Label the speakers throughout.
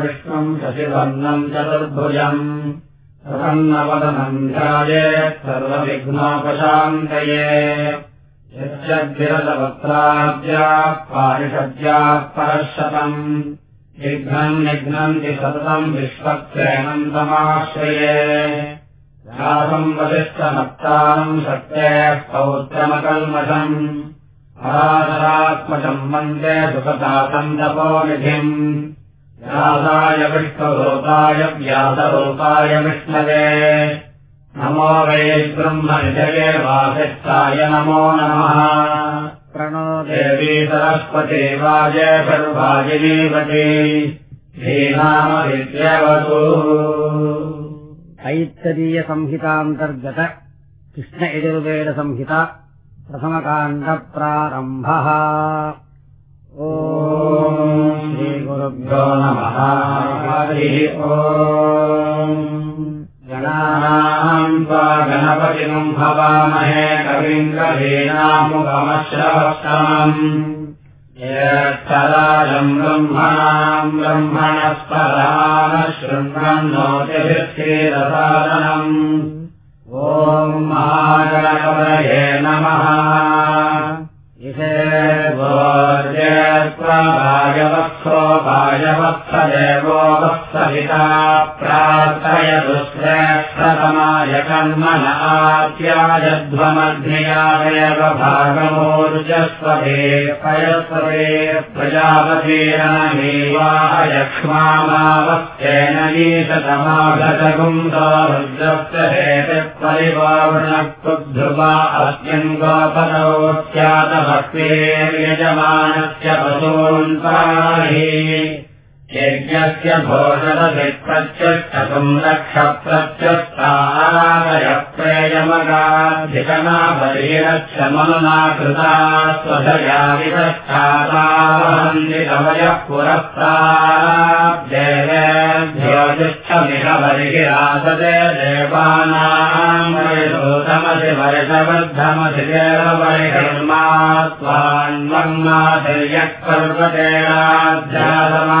Speaker 1: विष्णुम् शशिवर्णम् चतुर्भुजम् प्रसन्नवदनम् ध्याये सर्वविघ्नोपशान्तये। यच्चद्विरलवक्त्राद्याः पारिषद्याः परशतम्। विघ्नम् निघ्नन्ति सततम् विश्वक्सेनन्तमाश्रये व्यासम् वसिष्ठमत्तानम् शक्तेः पौत्रमकल्मषम् पराशरात्मजम् वन्दे सुखदातम् तपोनिधिम् व्यासाय विष्णुरूपाय व्यासरूपाय विष्णवे। नमो वै ब्रह्मनिधये वासिष्ठाय नमो नमः। प्रणो देवी सरस्वती वाय सर्वाजिनीवती श्रीनामविद्यवतु।
Speaker 2: ऐत्तरीयसंहितान्तर्गत कृष्णयजुर्वेदसंहिता प्रथमकाण्डप्रारम्भः।
Speaker 1: ॐ श्रीगुरुभ्यो नमः। गणानाम् त्वा गणपतिम् भवामहे कविम् कवीनामुपमश्रवस्तमम् ज्येष्ठराजम् ब्रह्मणाम् ब्रह्मणस्परानः शृण्वन्नोतिभिक्षीरसादनम् ॐ महागणपतये नमः ेवायवत्सो वायवत्सदेवो वत्सहिता प्रार्थय दुःश्रेष्ठतमाय कर्मण आत्यायध्वमग्नियादेव भागमोर्जस्वते पयस्वते प्रजापतीरणमेवायक्ष्मामावस्तेन नीशतमागतगुन्दो रुद्रस्य परिवावृणक्तुध्रुवा अस्मिन् गोपदोऽस्यातभक्ते यजमानस्य पशून्ताहि यज्ञस्य भोजनभिप्रत्यष्टम् रक्षप्रत्यष्टाय प्रेयमगाधिकनाभरीरस्य मनुना कृता स्वधया विदष्टातावहन्दिकवयः पुरस्तादेवेभ्योतिष्ठमिह बर्हिरासदे देवानाम् वरिषोतमसि वर्षवर्धमसि देववर्षर्मा त्वान्वर्माधिर्यः पर्वतेनाध्यासमा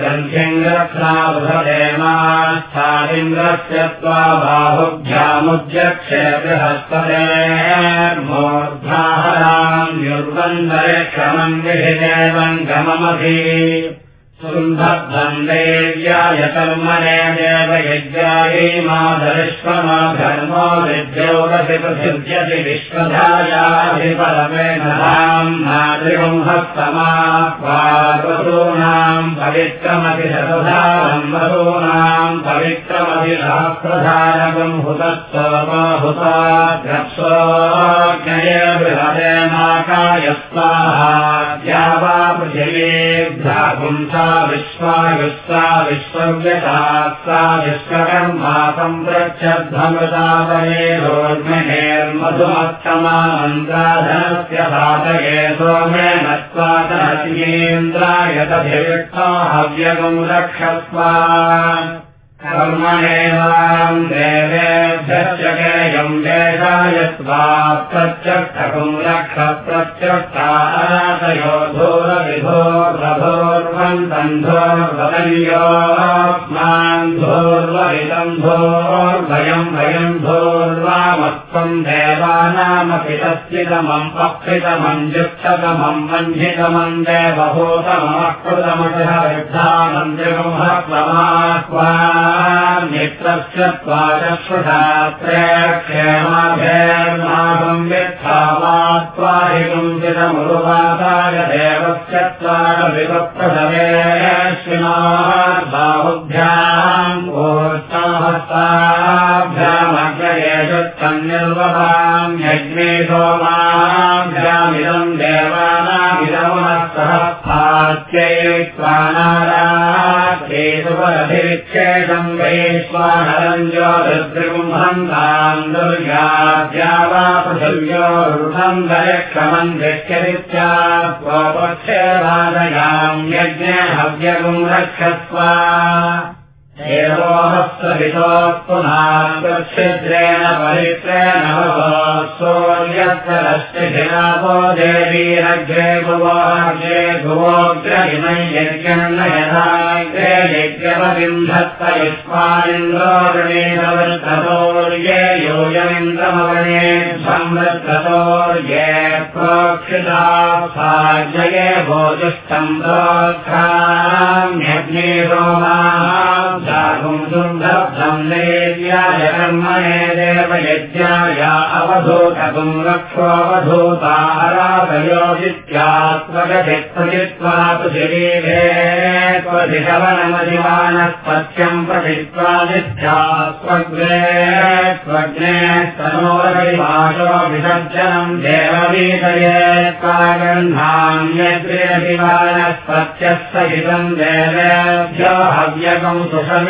Speaker 1: ग्रन्थिङ्ग्रक्षाबुधदेमास्थालिन्द्रस्य त्वा बाहुभ्यामुद्यक्षे युर्वन्दरे क्षमम् विधिदेवम् गममधि सुन्दर्देव्याय कर्मणे देव यज्ञायै माधरिष्वमा धर्मो विद्योगसि प्रसिद्ध्यति विश्वधायाधिपरमेण धाम् नादिवम् हस्तमाह्वासूनाम् पवित्रमपि शतधारम् वसूनाम् पवित्रमपि सहस्रधारकम् हुतत्वहुता द्रप्सोज्ञये बृहदे माकाय स्वाहा वा पृथिवीभ्या पुंसा विश्वकर्मा सम्प्रत्यध्वमृतावयेरोर्मिहेर्मधुमत्तमा मन्त्राधनस्य भातये सोमेन त्वादनतीन्द्राय तभिविष्टा हव्यगम् रक्षस्वा प्रत्यक्षातयो धूरविभो प्रभोर्वन्तन्धोर्वदन्योऽस्मान् धोर्वरितम् धोर्भयम् भयम् वह्नितमम् देवभूतमक्षुतमटिहृद्धानन्द्रिगुंहत्वमाह्वा मित्रस्य त्वाचक्षुषात्रेक्षेमाभेर्मागम् यत्थावात्वाहिगुञ्चितमुरुवासाय देवस्य त्वागविभक्तधरेश्विनार्बाहुभ्याम् ोष्टाहस्ताभ्यामग्रयेषुत्तन्निर्वहाम् यज्ञे वैश्वानरम् ज्योतिर्गुम्हन्ताम् दुर्गाद्या वा पृथिव्योरुधम् दयक्षमम् गच्छदित्यात्वपक्षे बाधयाम् यज्ञे हव्यगुम् रक्षस्व परित्रेण सूर्यस्तरश्चिनापो देवीरग्रे भुवाग्रे भुवोग्रहिमै यज्ञन्न यथाग्रे यज्ञपतिन्धत्त युष्मानिन्द्रोर्णे योजमिन्द्रमवणे संवृत्ततोर्ये प्रोक्षिता साजये भोजुष्ठम् प्रोक्षाम्यग्ने रोमाः लेव्याय कर्मणे देवयज्ञाय अवधूतकुम् रक्षोऽवधूताराधयोजित्यात्मगतित्वजित्वा पृथिवीभे त्वधिशवनमधिमानस्पत्यम् प्रथित्वादित्या स्वग्रे स्वग्ने स्तनोरविभाषो विसर्जनम् देववीतये त्वागन्धान्यग्रेऽभिमानस्पत्यः सहितम् देवेभ्यो हव्यकम् सुषमिष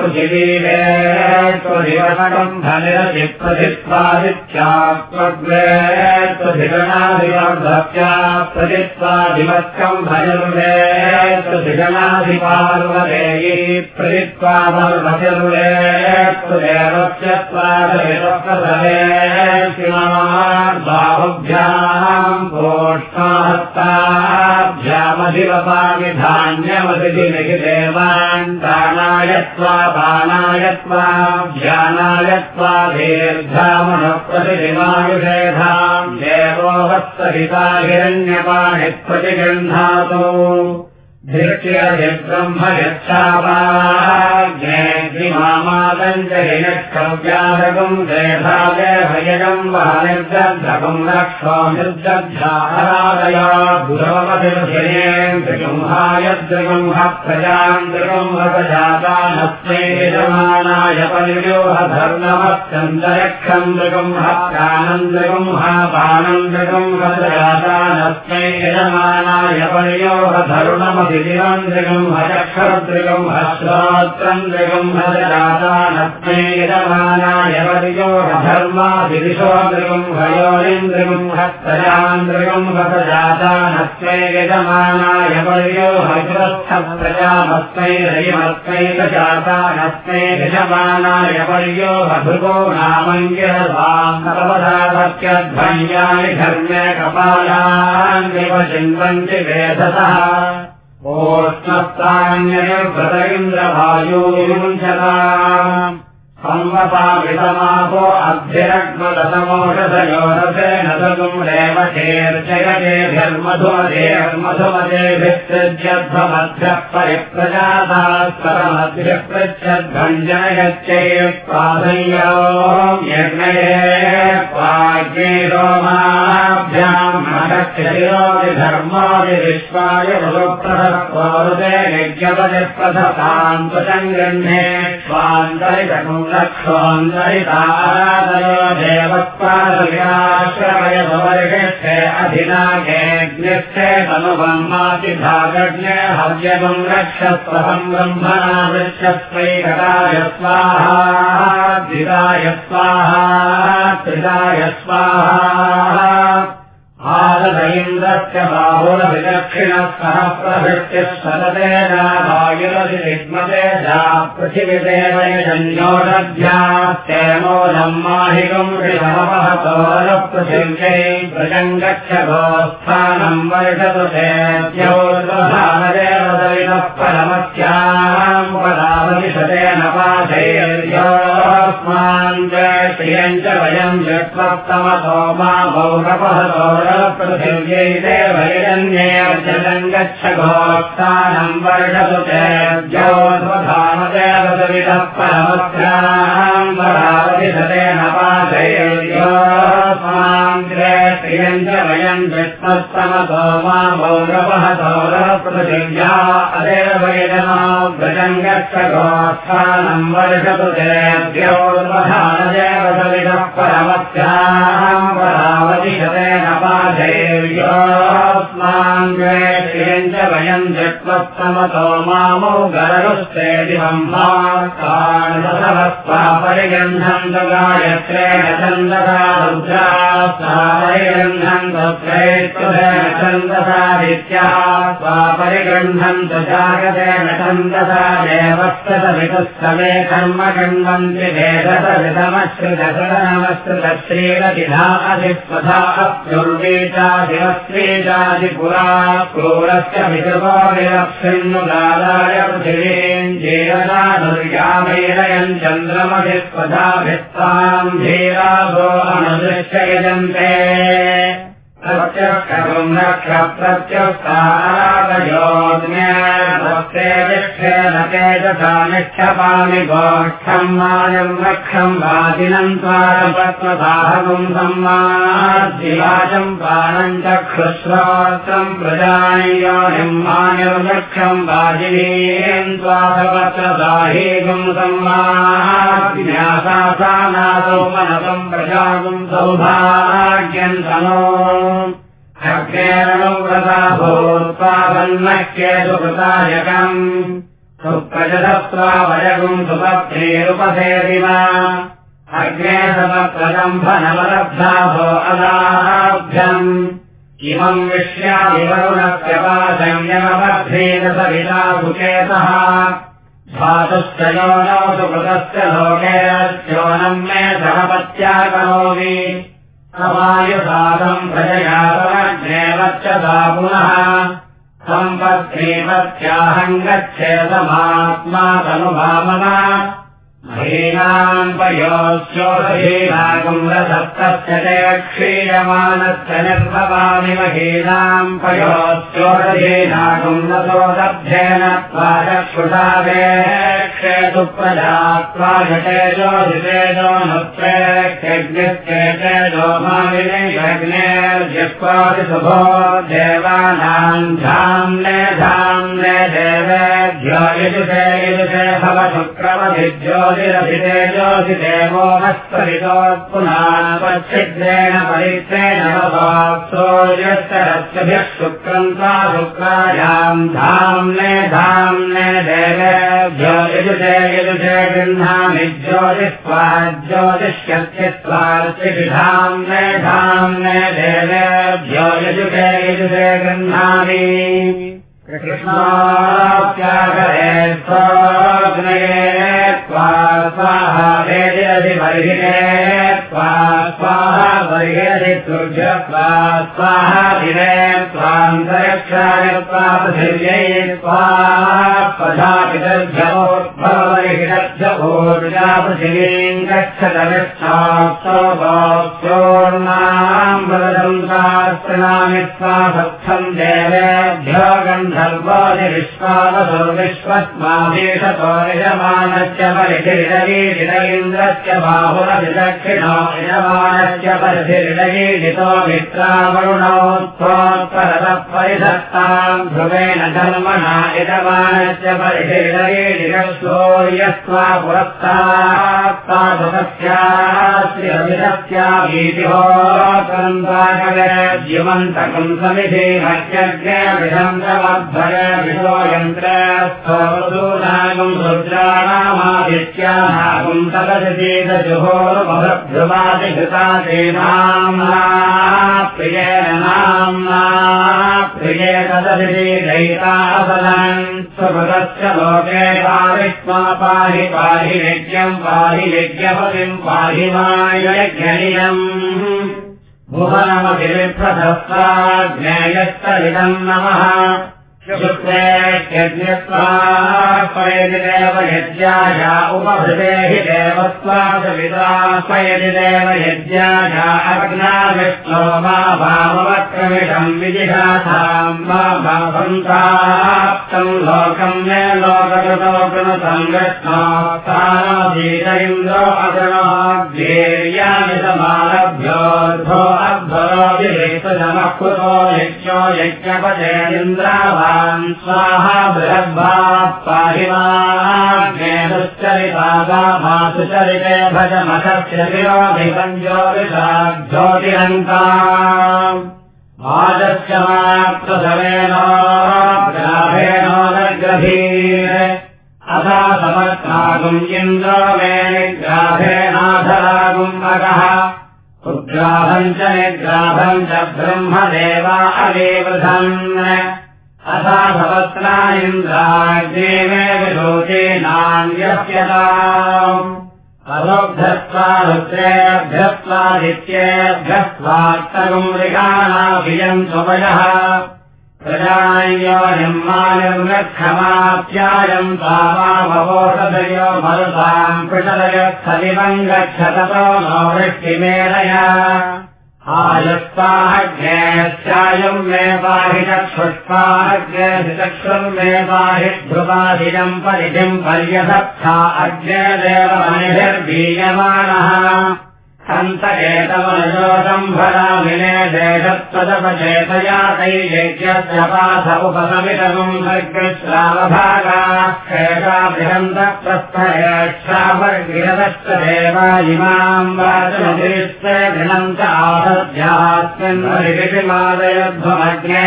Speaker 1: पृथिवीरे धनिरधिप्रतित्वादित्यात्मग्रे त्वधिगणाधिवर्धत्या प्रतित्वाधिवत्कम् भजरुरे त्वधिगणाधिपार्वदेयी प्रतित्वा पर्वतिरुरे त्वदेवत्यत्वादविरक्तधरे बाहुभ्याम् गोष्ठा भ्यामधिवपामि धान्यमधिनिखि देवान् दानायत्वा बाणायत्वा ध्यानायत्वा दीर्घामनप्रतिमायुषेधाम् देवो वत्सहिता हिरण्यपाणिप्रतिगृह्णातु यच्छापामादञ्जहिनक्षव्याधकम् देभाजयभयजम् वा निर्दग्धकम् रक्षो निर्दग्धारादया गुरवमधिर्जयेन्द्रगुंहायद्रगुंह प्रजाम् दृगुंहजातानस्मै यजमानाय परिव्योहधर्ममश्चन्द्रयक्षम् दृगुंह प्रानन्द्रगुंह बाणन्द्रगुंहजातानस्मै यजमानाय परियोहधरुणमधि दिवन्द्रिगम् हचक्षरद्रिगम् हश्रोत्रन्द्रिगम् हजरादानस्मै यजमानाय वर्यो धर्मादिदिशोद्रिगम् हयोरिन्द्रिगम् हस्तयान्द्रिगम् हतजातानस्मै यजमानाय वर्यो हजरस्थप्रजामस्मै रयिमस्मै गजातानस्मै यजमानाय वर्यो हभृगो नामङ्गिरवाङ्गवधावत्यध्वन्यानि धर्मे कपालान् विवचिन्वन्ति वेधसः ओष्णस्तान्यनिर्भृत इन्द्रवायूयुञ्चता संवपामितमापो अभ्यरग्मदशमोषधयोरसेन सगुम् रेवचेर्जयते धर्मधुमदेर्मधुमदेभिस्तृज्यध्वमध्यः परिप्रजातास्परमध्यः पृच्छद्भञ्जनयच्चै पादयो निर्णये पाज्ञे रोमाभ्याम् महक्षयोधर्मादि विश्वाय मधुप्रधत्वारुदे निज्ञपतिप्रथतान्तुषम् गृह्णे स्वान्तरितकुम् देवत्पादविराश्रमयवर्षे अधिनागेऽग्निश्चे तनुभमातिभागज्ञे हव्यगम् रक्षस्वहम् ब्रह्मणा वृक्षस्वैकटाय स्वाहा द्विताय स्वाहा त्रिदाय स्वाहा आदइन्द्रस्य बाहुलविदक्षिणः सह प्रभृत्यः सततेनायुरधिग्मते जा पृथिविदेवयजन्योषध्यास्तेमोदम् माहिकम् ऋषमपहतोरपृथिव्यै व्रजम् गच्छ गोस्थानम् वर्षतु चेद्योर्वधानदेवदविनः परमस्याम् पदावतिशतेन पाठैर्योऽस्मान् प्रियम् च वयम् यत्वत्तमतो मा पौरपहतोरपृथिव्यै देवैरन्येऽर्जनम् गच्छ गोस्थानम् वर्षतु तेऽद्योध्वधामदेवसवितः परमस्याम् परावधिषतेन पाशैर्योस्मान् प्रियम् च वयम् यत्वत्तमतो मा पौरपहतोरपृथिव्या अदेवैरनो व्रजम् गच्छ गोस्थानम् वर्षतु तेऽद्योर्वधानदेवसवितः परावधिषतेन पाशैर्योस्मान् प्रियम् च च गायत्रेण छन्दसा रुद्रा परिगन्धम् तत्रैत्वेन छन्दसा विद्याः स्वा परिगृह्णम् च जागतेन छन्दसा देवस्तमितुस्तमे कर्म गण्वन्ति भेदसवितमश्रितसदनमश्रितश्रीरतिधा अधिस्वधा अप्युर्वीचाधिवस्त्रीजाधिपुरा क्रूरस्य विकृपो विलक्षिन्नुदाय पृथिवीम् जीरदा दुर्यामेरयम् चन्द्रमधिस्वधाभिस्ताम् धीराभो अनुदृश्य यजन्ते प्रत्यक्षम् नक्षप्रत्युत्तारागयोज्ञेन तेजसा निक्षपामि गोष्ठम् मायम् रक्षम् वादिनम् त्वारपत्मसाहगुम् सम्माद्विवाचम् पानम् चक्षुश्रोत्रम् प्रजायोनिम् मायम् रक्षम् वाजिनीम् त्वारपत्रसाहीगुम् सम्माज्ञासानासौ मनसम् प्रजागुम् सौभाग्यम् तनो अग्नेरणव्रता भूत्वासन्नक्ये सुकृतायकम् सुप्रजधत्वा वयगुम् सुपत्नीरुपसेदिमा अग्ने समप्रदम्भनवलब्धा भो अदाभ्यम् इमम् सविता सुचेतः धातुश्च योनौ सुकृतस्य लोकेरस्योनम् मे सहपत्या करोमि समायुसादम् प्रजयातमग्नेवच्च सा पुनः। सम्पत्नीपत्याहम् गच्छेदमात्मा तनुभावना महीनाम् पयोश्चोदहीनागम् रसप्तस्य ते क्षीयमानस्य निर्भवामि महीनाम् पयोश्चोदहीनागम् रसोदभ्येन त्वा चक्षुषा क्षेतु प्रजा त्वा घटेजोधितेजो नुत्रेक्षज्ञस्येतेजो मालिनेर्जक्वादिशुभो देवानाम् धाम्ने धाम्ने देवेभ्यो यजुषे यजुषे भव शुक्रमधिज्योतिरभिते ज्योतिदेवो हस्तरितोत्पुनापच्छिद्रेण परित्रेण सूर्यस्तरस्यभिः शुक्रम् सा शुक्रायाम् धाम्ने धाम्ने देवेभ्यो यजुषे यजुषे गृह्णामि ज्योतिष्यस्य स्वार्चिधाम्ने धाम्ने देवेभ्यो यजुषे यजुषे गृह्णामि कृष्णाप्याकरे स्वाग्नये त्वा स्वाहा वेदिरधिबर्हिणे त्वा स्वाहा बर्हिरधि तुर्य त्वा स्वाहा दिने त्वान्तरिक्षाय त्वा पृथिव्यै त्वा पधापितर्भवोद्भवबर्हिरभ्यभूर्जा पृथिवीम् गच्छदविष्ठाक्षोभोक्षोर्णाम् वदम् शास्त्रनामि त्वा सत्थम् देवेभ्यो गन्धर्वादिविश्वावसुर्विश्वस्माभीषतो यजमानस्य परिधिरिडगीडित इन्द्रस्य बाहुरभिदक्षिणो यजमानस्य परिधिरिडगीडितो मित्रावरुणौ त्वोत्परतः परिधत्ताम् ध्रुवेण धर्मणा यजमानस्य परिधिरिडगीडित सूर्यस्त्वा पुरस्तात्तादुकस्यास्त्रिरभिदस्या भीतिहो कन्दाकवेद्युमन्तकम् समिधे हत्यज्ञे विधन्तमध्वय विशो तदधितीतजुहोर्मभ्रुवादिघृता तेनाम्ना प्रियेण नाम्ना प्रिये तदधिति दैतासनम् स्वभृतस्य लोके पारिष्मा पाहि पाहि यज्ञम् पाहि यज्ञपतिम् पाहि मायज्ञनियम् भुवनमभिप्रधस्ता ज्ञेयस्तरिदम् नमः यज्ञत्वापयदिदेव यज्ञाया उपभृते हि देवत्वादविदापयदिदेव यज्ञाया अग्ना विष्णो मा मा भावन्ताप्तम् लोकम् मे लोककृतो विष्णोत्थानोदीत इन्द्रो अगृणोऽध्येर्यानि समारभ्योऽर्धो अध्वरो विवेशजनः कृतो यज्ञो यज्ञपदेन्द्रावान् स्वाहा बृहद्भात् पाहि माश्चरिता मासुचरिते भजमखस्य विरोधिपञ्जोतिषा ज्योतिरन्ता वाजस्य मात्रसमेन ग्राभेण नग्रभीर। अथा समर्थागुम् इन्द्रो मे निग्राभेणाधरागुम् अगः। उग्राभम् च निग्राभम् च ब्रह्मदेवा अदेवृधन् अथा भवत्रा इन्द्राग्नेमे विलोचेनान्यस्यता अरोभ्यस्त्वा रुद्रेभ्यस्त्वादित्येभ्यस्त्वात्तगुम् मृगाणाभियम् स्वयः प्रजायनिर्मानिर्मक्षमाप्यायम् तावामवोषधयो मरुताम् पृषदयस्थलिमम् गच्छततो नो वृष्टिमेलया आयस्ताज्ञेस्यायम् मे पाहि चक्षुष्पाज्ञेचक्षुर् मे पाहि ध्रुवाधिजम् परिधिम् पर्यसत्था अग्नेदेव मनिभिर्बीयमानः हन्त एतमनजोषम् भरामिने देशत्वदपचेतया तैयज्ञस्य पाथ उपसमितमुम् सर्गश्रावभागाः बृहन्तप्रस्थयक्षावर्गिरदश्च देवा इमाम् वाचमतिरिष्टे घृणम् च आसध्यास्मिन् परिगिमादयध्वमज्ञे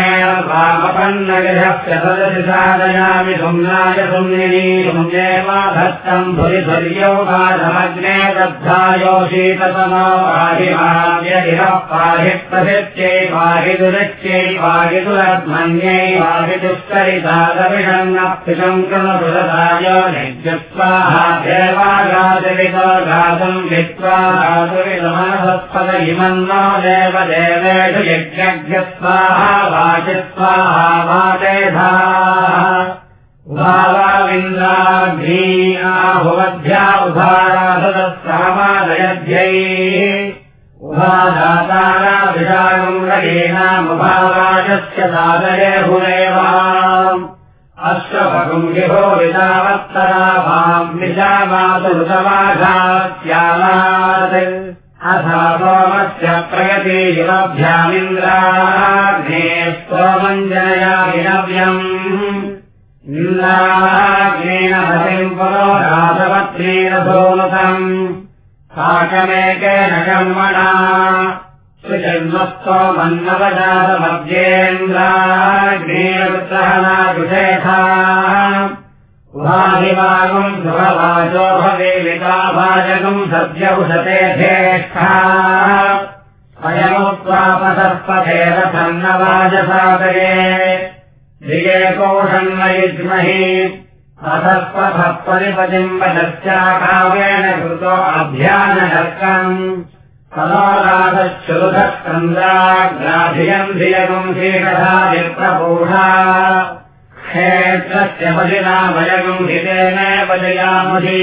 Speaker 1: वामपन्नगिरस्य सदसि साधयामि सुम्नाय सुम्निनी सुम्येवाधत्तम् भुरिधुर्यो वाधमग्ने दद्धायो शीततमो पाहिमाव्यधिरः पाहि प्रसित्यै पाहि दुरिच्यै पाहि दुरध्मन्यै पाहि दुष्करितादविषन्नप्तिशम् कृणसुरदाय नित्यस्वाहा देवागादिवितो गातुम् वित्वा गातुविदमनसत्पद इमन्नो देव देवेषु यज्ञज्ञस्वाहा वाचिस्वाहा वाचेधाः उभावाविन्द्राभ्री आहुवध्या उभाराधदस्रामादयध्यैः उभादाताराभिषागम् रयेनामुभावाचस्य सादये हुरेवा अश्वपकुम् विभो विदावत्तराभाम् विजामातु ऋतवाघात्यालात् अथा सोमस्य प्रयति विनव्यम् पुरो रासवत्नेन सोनुतम् साकमेकेन कर्मणा। सुजन्मस्तो मन्नवजातमध्येन्द्राग्नेयवृत्तहनाजुषेथा उभाभिवागम् सुभवाचो भवेविकाभाजकम् सद्य स्वयमुत्वापसत्पथेन सन्नवाजसादये धिये कोषन्नयुज्महि अधस्पथः परिपतिम्बदस्याकाव्येन कृतो अभ्यानदर्कम् कलोराधश्चुरुधस्कन्द्राग्राधियम् धियगुम् शीकथा विप्रपूषा क्षेत्रस्य वयगुम् हितेन वजयामहि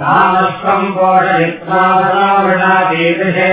Speaker 1: रामस्वम् पोषयित्वा वृणातीदृशे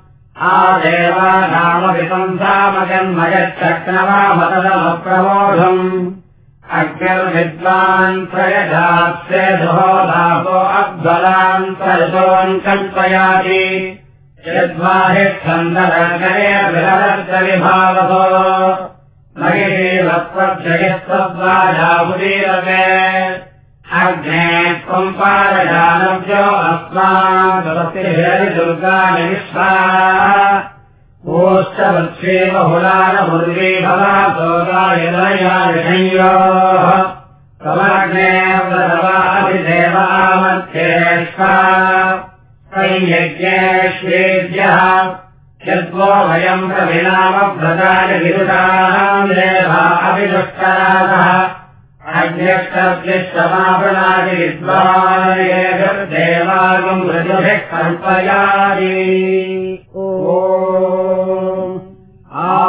Speaker 1: आदेवानामभिसन्धामजन्मयच्चक्रवामतदमप्रबोधम् अग्निर्विद्वान् प्रयजात्से सुहोदासो अध्वरान् प्रयतोन् कल्पयाति। महिषीवत्वजयस्तद्वाजाबुदीरते अग्ने त्वम् पारजानव्यो अस्मादुर्गानि विश्वा। ओश्चवत्से बहुलानमुर्वे भवा सोगायनयायोः कवाग्नेवादिदेवामध्येष्वा संयज्ञेष्वेद्यः। यद्वो वयम् प्रविनामभ्रताय विदुषाम् देवा अभिदुष्कराः विद्वादेवागम् ऋजुभिः कल्पयादि ओ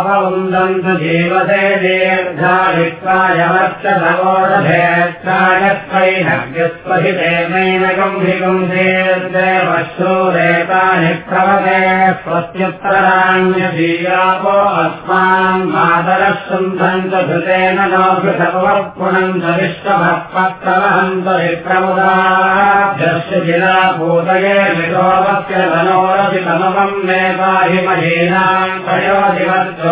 Speaker 1: आवन्दन्त जीवसे दीर्घादित्वायवर्च भगोदभेत्रायस्वैनव्यस्वहितेनैनकम् भिगुंसेर्देवश्रूरेतानि प्रवदे स्वस्युत्तराण्यजीयापो अस्मान् मातरः सुन्धन्त धृतेन नो भृतवः पुनन्त विश्वभक्पत्रवहन्त विप्रमुदाभ्यस्य जिला भूतये विशोभस्य धनोरपि तमवम् मे पाहि महीनाम् तयोधिवच्चोधाधिवच्चो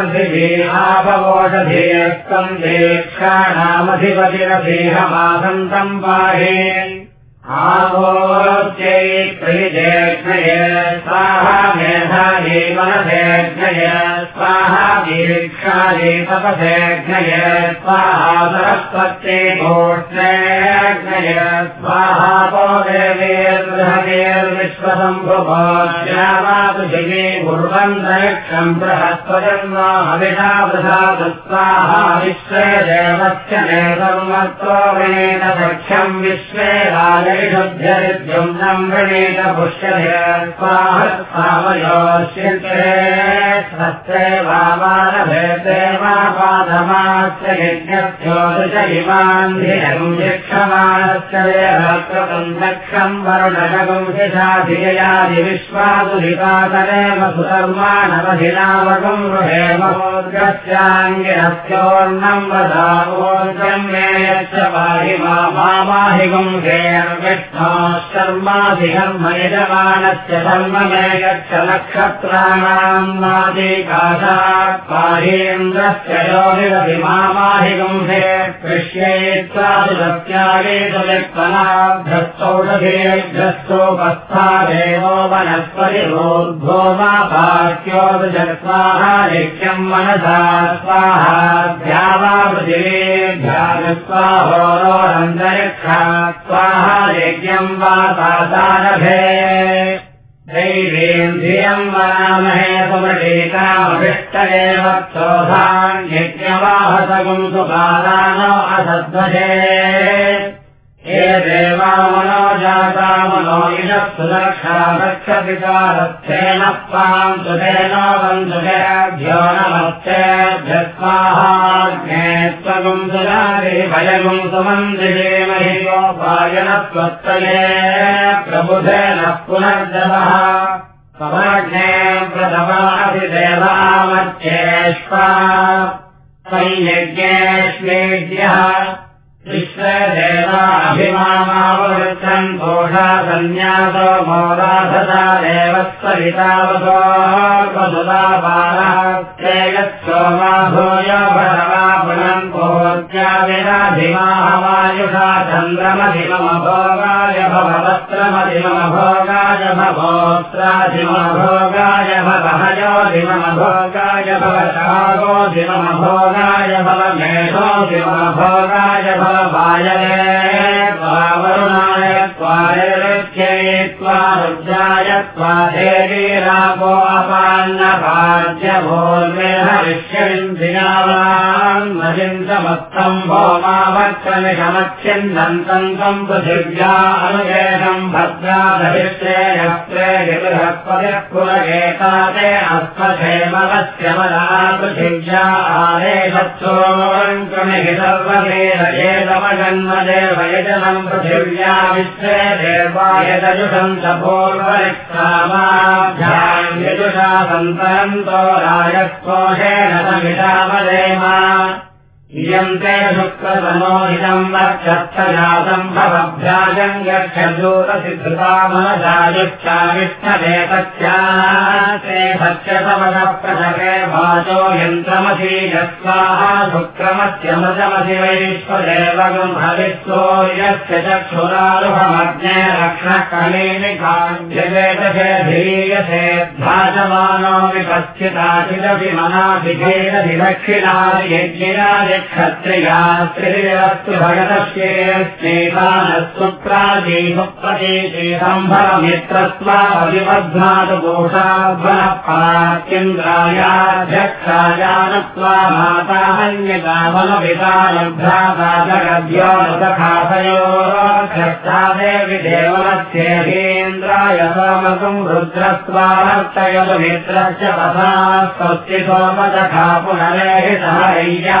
Speaker 1: पृथिवी आपवोषधीयस्तम् दीक्षाणामधिपतिरधीहमासन्तम् पाहि त्रिजेज्ञय स्वाहा स्वाहा दीक्षायै तपसेज्ञय स्वाहा सरस्वत्यै घोष्णेज्ञय स्वाहा पो देवेर्बृहदेर्विश्वसम्भुभोज्यावापृथिवी कुर्वन्तरिक्षम् बृहस्पजन्म हविषा बृहातु स्वाहा विश्वे देवस्य नेतर्मत्तो वेद सख्यम् विश्वे राजैषुध्यरिद्युम्नम् वृणीत पुष्यधे स्वाहस्वावयोश्यन्ते स्वस्ते वामानभेदे वा पादमास्य यज्ञस्योदृश इमान् धियम् यक्षमाणस्य वेदकृतम् दक्षम् वरुणगुंसिषाधिययादि विश्वादुरिपातरेव सुधर्माणवधिनावकम् गृहेमोद्गस्याङ्गिरस्योर्णम् वदावोर्गम् मे यच्च पाहि मा माहिगुम् विष्णो शर्माधिकर्म यजमानस्य धर्म मे यच्छ नक्षत्राणाम् मादिकाशात् पाहीन्द्रस्य योगिरपि मामाहिगुंसे कृष्यैत्वादु सत्यागेतु व्यक्तनाभ्यस्तौषधेभ्यस्तोपस्थादेवो वनस्पतिरोद्भो मा पाक्योदजस्वाहा नित्यम् मनसा स्वाहा द्यावा पृथिवीभ्यागस्वाहोरोरन्तरिक्षा स्वाहा यज्ञम् वा वनामहे सुमृटीकामभिष्ट एव क्षोधान् यज्ञवाहसगुम् सुपादानो असध्वजे हे देवा मनो जाता मनो इषः सुरक्षा त्वाम् सुधेन बन्धुभ्यो नमस्तेभ्यस्वाहाग्ने त्वगुम् सुरारि भयगुम् सुमन्दिरे महि गोपायनत्वत्तये प्रबुधेन पुनर्जवः समग्ने प्रथमाधिदेवामत्येष्वा संयज्ञेष्वेद्यः विश्वदेवाभिमानावृद्धम् घोषा सन्न्यासो मोराधता देवस्वरितावसो वसुधा बालः श्रेयत्सोमा भूय भरवा पुनम् भोज्याविराधिमाहवायुषा चन्द्रमधिमभोगाय भववस्त्रमधिमभोगाय भवोत्राधिमभोगाय भवहयोधिमभोगाय भवशागोधिमभोगाय भवमेषोधिमभोगाय भव वायवे त्वावरुणाय त्वायृत्यै त्वा रुद्राय अपान्नपाद्यभोर्मे हरिष्यविन्द्रियावान् मजिन्दमत्तम् भो सोमावक्षमिषमच्छिन्दन्तम् तम् पृथिव्या अनुशेषम् भद्रादभिश्रेयस्त्रे ते अस्मक्षेमवस्य मदा पृथिव्या सर्वदेवजन्मदेव यजनम् पृथिव्या विश्वे देवायजुषम् सपूर्वरिक्षामाभ्याम् सन्तरन्तो राजस्कोशेन समितामदेमा इयन्ते शुक्रतमोहितम् वक्षस्थजातम् भवभ्याजम् गच्छदूरसिद्धतामनजायुच्छाविष्णवे तस्यास्ते सत्यतमसप्रसके वाचो यन्त्रमसि यस्वाहा शुक्रमस्य मृतमसि वैश्वदेवगम् भवित्वो यस्य धीयसे भाजमानो विपश्चिताचिदपि मनाभिधेरधिदक्षिणादि यज्ञिनादि क्षत्रिया स्त्रिरस्तु भगतस्येस्नेतानस्तुप्राजीमुप्रतीति सम्भवमित्रत्वाभिबध्नातु कोषाभ्वनपात्यन्द्रायाध्यक्षायानत्वा माताहन्यकामलभितानभ्राताजगद्यो नखासयोक्षादेवि देवलस्येन्द्राय सोमकम् रुद्रस्त्वावर्तयतु मित्रस्य पथा स्वस्ति सोमदखा पुनरेहि सहैया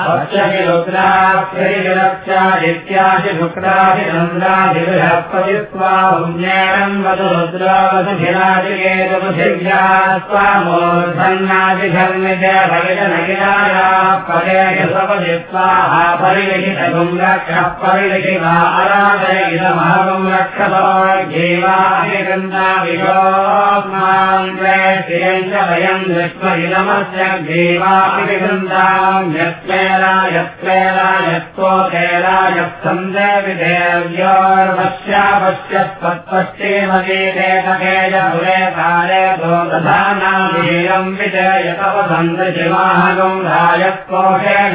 Speaker 1: अक्षहि रुद्राक्षरिविरक्षादित्याशि शुक्राशि चन्द्राधिबृहस्पति स्वा पुण्येरम् वतु रुद्रावसुभिराजिकेतुपृथिव्या स्वामूर्धन्नादिधर्मिते भगितनगिराया परेण सपदि स्वाहा परिलिखिता प्रेष्यम् च दृष्ट्व इदमस्य ग्रीवाभिगन्धाम् यस्मै यत्वेलायत्वो तेलायत्सन्देविधेव्योर्वश्यापश्यत्वत्पश्चेमगीतेतकेजपुरे काले दोदधानावीरम् विजयतवसन्दशिवाहगम् रायत्वोषेण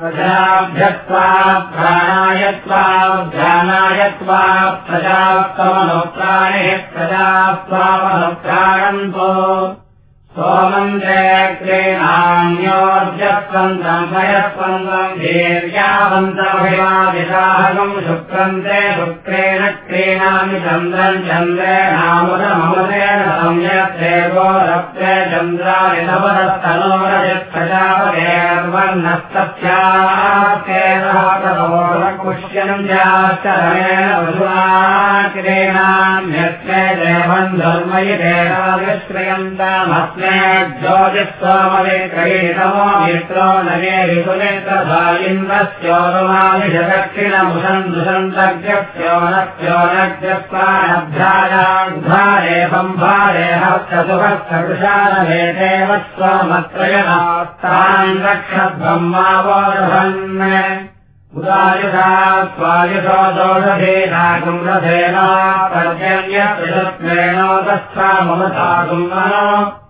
Speaker 1: प्रजाभ्यत्वा प्राणायत्वा ध्यानायत्वा प्रजात्तमनुप्राणिः प्रजात्वामनुप्राणन्तो भयस्वन्तम् धीर्यावन्तमभिवादिशाहकम् शुक्रन्ते शुक्रेण क्रीणामि चन्द्रम् चन्द्रेणामुदममुदेन संयत्रेवो रक्ते चन्द्राणि नवदस्तनोरजत्प्रजापतेर्वर्णस्तस्यास्तेन चाश्चरणेन वधुना क्रीणाम्यत्रे देवम् धर्मयि देवाविश्रयन्तामस्मे ज्योतिस्वामवेकैतमो मित्रो नगे ऋतुनेत्रभालिन्द्रस्योरुमादिशदक्षिणमुषन् दुषन्तज्ञस्योनस्योनज्ञस्वानभ्यायाघ्रारे सम्भारे हस्तसुहस्तकृशालभेदेव स्वमत्रयनास्तान् रक्षद्ब्रह्मावोदभन् उदायुधा स्वायुषो दोषधेनाकुम्रधेना पर्जन्यत्रिशत्वेनोदस्था ममता कुम्मनो कुर्वन्दयक्षमम् व्यक्त्यरित्यास्तदोस्त्रित्यास्तदाधीतास्तभ्राज्याविषभो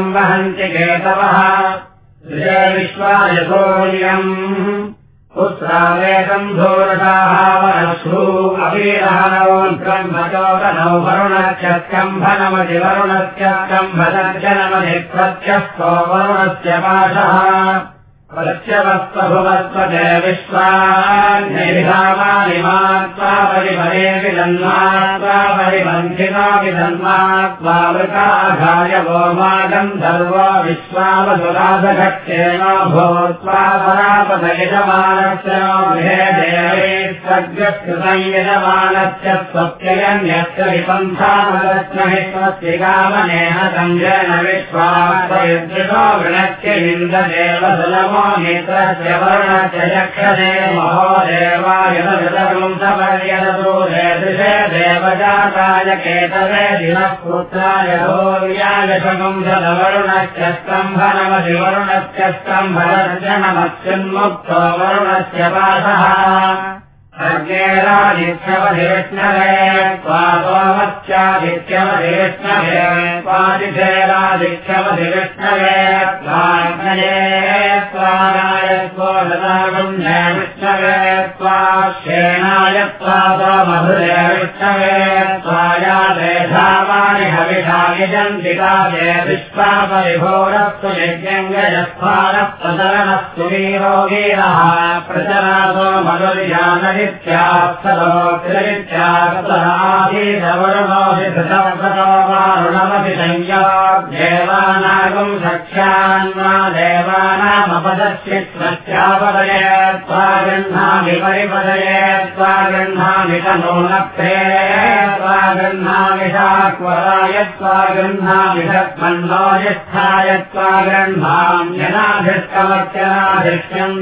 Speaker 1: धूरसाः वनश्रू ब्रह्मचोदनौ वरुणस्य स्कम्भनमधि वरुणस्य स्कम्भदर्शनमधि प्रत्यस्थो वरुणस्य पाशः गोमागम् सर्वो विश्वावसुरासघक्षेण भूत्वा परापदयजमानस्य गृहे देवे सद्यकृतं यजमानस्य स्वप्ययन्यस्य विपन्थामलक्ष्महि स्वस्य कामनेह सञ्जन विश्वासयद्रितो गृणस्य इन्द्रदेव सुलभो नेत्रस्य वर्णस्य चक्षसे महो देवायतम् सपर्यदूरे दृशे देवजाताय केतवे दिनः पुत्राय भूर्याय शकुंसदवरुणस्य स्तम्भनमसि वरुणस्य पाशः अज्ञेरादित्यमधिष्णवे स्वासोमत्यादित्यमधिष्णवे स्वादिधेरादित्यमधिष्णवे स्वाग्नये स्वानाय स्वोषदागुण्ये विष्णवे स्वाक्षेणाय स्वासोमधुरे विष्णवे स्वायादे धामानि हविषायजन्तिका दे विश्वापरिभोरस्तु यज्ञङ्गजस्वानः प्रचरणस्तु वीरोगीरः देवानागम् सख्यान्वा देवानामपदश्चित्वस्यापदये स्वागृह्णामि परिपदये स्वागृह्णामि तनोनक्ते स्वागृह्णामि शाक्वराय स्वागृह्णामि षट्मन्नो ज्येष्ठाय स्वागृह्णाम्यनाधिष्टमत्यनाधिष्यम्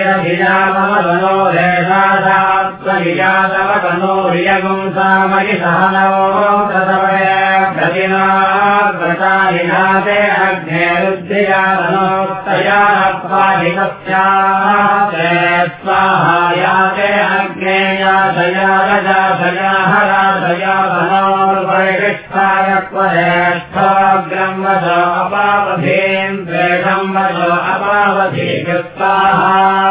Speaker 1: प्रथमतिरभिजामनो देशात्मनिजातमतनोरियगुम् सामयि सहनो व्रतानिनाते अग्ने रुद्धियातनोक्तया स्वाधिकस्याते स्वाहायाते अग्नेया दया रजा धनोर्परिष्ठाय क्वरेष्ठाग्रम् वद अपावधीन्द्रेषम् वद अपावधी स्वाहा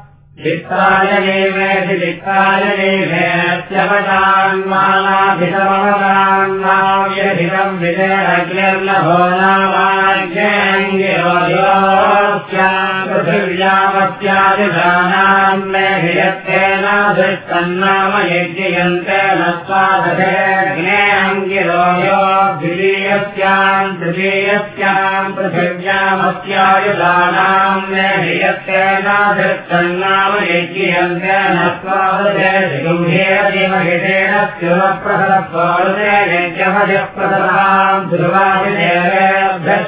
Speaker 1: चित्ताय देवेति चित्ताय देवेत्यवदान्मानाभितमवदान्माव्यधिकम् विजयग्निर्नभो नामाज्ञेङ्गिरोस्याम् पृथिव्यामत्यादिदानाम् मे हियत्तेनाधिष्टन्नाम यज्ञयन्तेन स्वादशेऽग्ने अङ्गिरोयो द्वितीयस्याम् तृतीयस्याम् पृथिव्यामत्यायुधानाम् मे हियत्तेनाधिष्टन्नाम यज्ञयन्तेन स्वादशेषिगुम्भेरदिमहितेन स्युरप्रसरस्वादे यज्ञमजः प्रसराम् ध्रुवादिदेवेभ्यः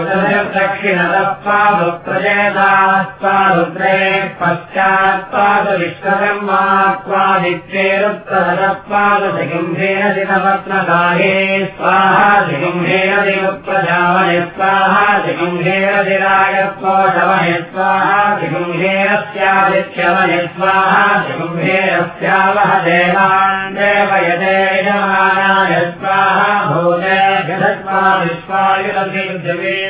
Speaker 1: शुम्भत्वेन्द्रघोषस्वावधय पुरस्तापादुदक्षिणदत्पादुप्रजेतास्त्वादुद्रे पश्चात्पादविश्वकर्मात्वादित्येरुत्तरपादशिगुम्भेन दिनवत्नदाहे स्वाहा शिगुम्भेन दिवप्रजावय स्वाहा शिगुम्भेन दिराय स्वशवय स्वाहा शिगुम्भेरस्यादित्यवय स्वाहा शिगुम्भेरस्यावह देवान् देवयते यजमानाय स्वाहा भूते जगत्वा विश्वायुरसिद्धुम्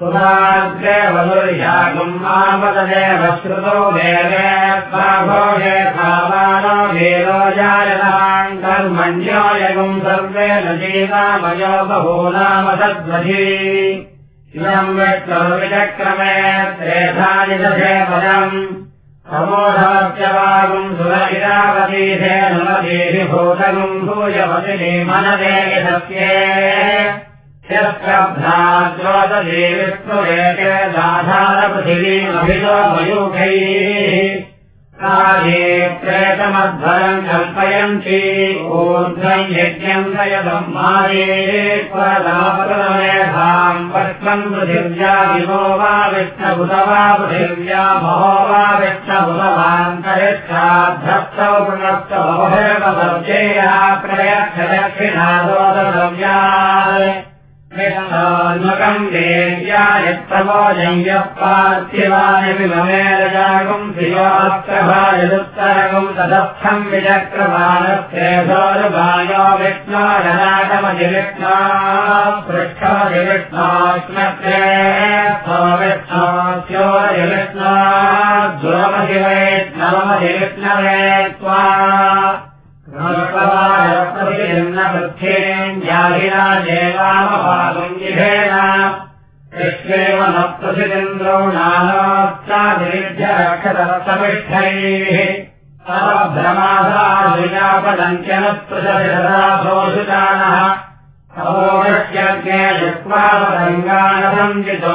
Speaker 1: सुधाग्रे श्रुतो देवे स्वाघोषे भावानो देवो जायताम् कर्मण्यो यगुम् सर्वे न जीवामयो बहूनाम सद्वधी इदम् विष्णुर्विचक्रमे त्रेधानि दशे पदम्। समोधमत्यवागुम् सुरगिरावतीशे नुमतीः भूतगुम् भूयवतिनि मनदे सत्ये प्रेतमध्वरम् कल्पयन्ति ऊर्ध्वम् यज्ञम् माये परदापरमेधाम् पश्वम् पृथिव्या दिवो वा विष्णभुत वा पृथिव्या महो वा विष्णभुतवान्तरिक्षाद्धस्तौ पुनस्तौ भवभयपदर्जेयः दक्षिणादोदव्या न्मकम् देव्यायत्तमोजम् यः पार्थिवानि ममेरजागुम् शिवात्रभायदुत्तरगुम् तदर्थम् विचक्रमाणस्त्रेधोरुभायो विष्णोरनाटमधिविष्णा पृष्ठमधिविष्णाश्मत्रे विष्णोस्योरधिविष्णा ध्रुवमधिवैष्णवमधिविष्णवे त्वा ृथेञ्जाहिना देवामभागुञ्जिभेन कृष्णेव न प्रसिदेन्द्रो नानात्सादिभ्यक्षतरसमिष्ठैः भ्रमासापदन्त्यनुप्रसदासोषुचानः अवोगत्यज्ञे युक्त्वापदङ्गानसञ्जितो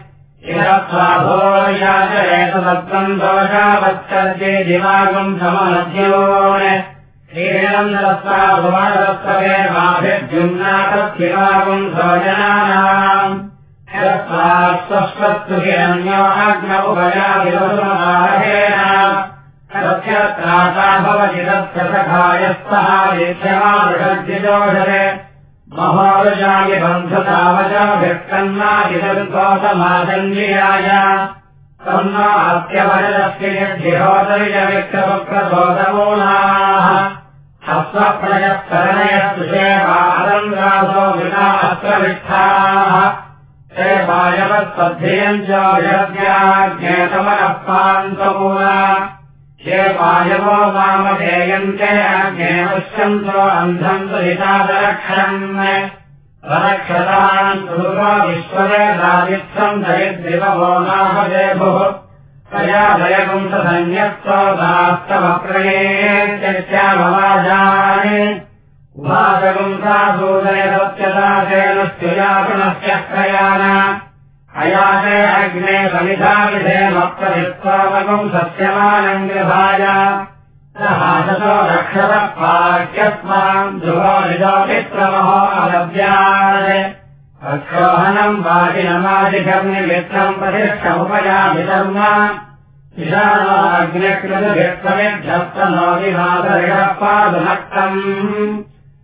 Speaker 1: नव्योन् स्वाभोयाचरेतदत्तम् दोषावत्कर्ये दिवागम् समनद्योन् श्रीरन्दरस्वा भुवनदत्तवे माभिर्जुम्नाथशिवागम् भोजनानाम् स्वस्वस्तु हिरण्यो अग्नौभयाविरोधमारहेण तस्यत्राता भवति तस्य सखायस्तः लेख्यमादृषद्विजोषरे तन्ना अत्यवरदस्य यद्धिहोदरिजविक्रवक्रदोषमूलाः हस्वप्रयस्तरणयस्तु सेवादङ्गासो विना अत्रविष्ठाः सेवायवत्पद्धेयम् च पान्तमूला ये वायवो वामधेयन्ते अज्ञेवश्यन्तो अन्धम् हितादरक्षरम् रक्षताम् दुर्गो विश्ववेदादित्थम् दयद्रिवो नामदेभुः तया दयपुंससंयक्तो दास्तमप्रयेत्यामवाजानि उभासपुंसासूदयसत्यदासेन स्तुयापुनस्य क्रयान अयाते अग्ने समिधाविधेमप्रतित्वामकम् सत्यमानम् गृहाय। हासतो रक्षतः पाक्यस्माम् ध्रुवो निजोपित्रमहो अलव्यात् अक्षोहनम् वाचिनमादिकर्निमित्रम् प्रतिष्ठमुपयाभिधर्म ईशानाग्निकृतभिक्तमिभ्यस्तनोदिनाथरिणः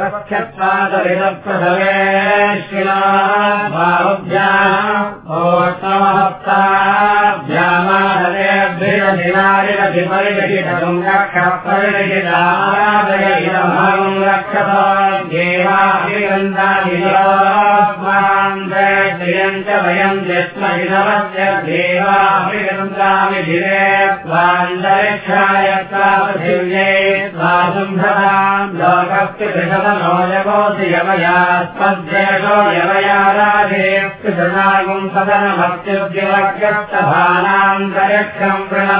Speaker 1: देवक्षत्वादविदप्रसवेश्विना स्वासुम्भताम् लोकस्य यवयास्मद्देशो यवयाराधेऽस्कृतनागुम् सदनमत्युद्यवग्रस्तभानान्तरिक्षम् प्रणपधिरेन्द्रिकम्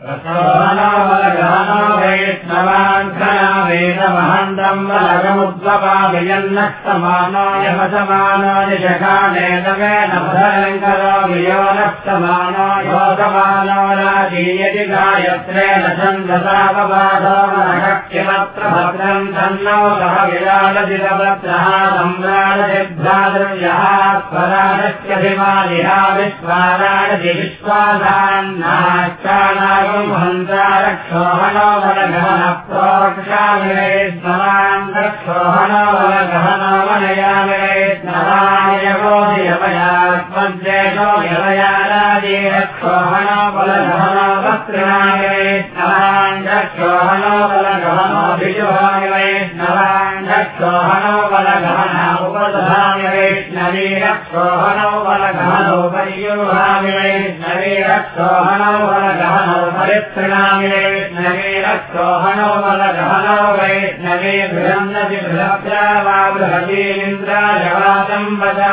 Speaker 1: भवन्त युक्तरेन्द्रस्य द्योरहेन्द्रस्य ध्रुवमस्येन्द्रमदेन्द्राय स्वा वेदमहन्तम् वलगमुद्वपावियन्नस्तमानाय समानाय जघानेतवेन भदरङ्करो वियोनस्तमानायोगमानो राजीयति गायत्रेण छन्दसापपादोमनकिमत्र भद्रम् तन्नो सह विरालजितवत्रः सम्राडजिभ्रादृव्यः स्वराजस्यभिमानिहा विश्वाराणजि विश्वासान्नाश्चानागम् स्मरायवोधि यवयात्मद्वेषो यवयाराजे रक्षोहणो बलगहनो वस्त्रणामिरे स्मरान् रक्षोहणो बलगहनोऽभिजुहामिरे स्मरान् रक्षोहणो बलगहन उपदधामिरे स्मरे रक्षोहणो बलगहनो पर्युहामिरे स्मरे रक्षोहणो बलगहनो परित्रणामिरे स्मरे रक्षोहणो बलगहनो वैष्णवे बृहन्नति बृहत्रा वा बृहतीन्द्राय वासम् वदा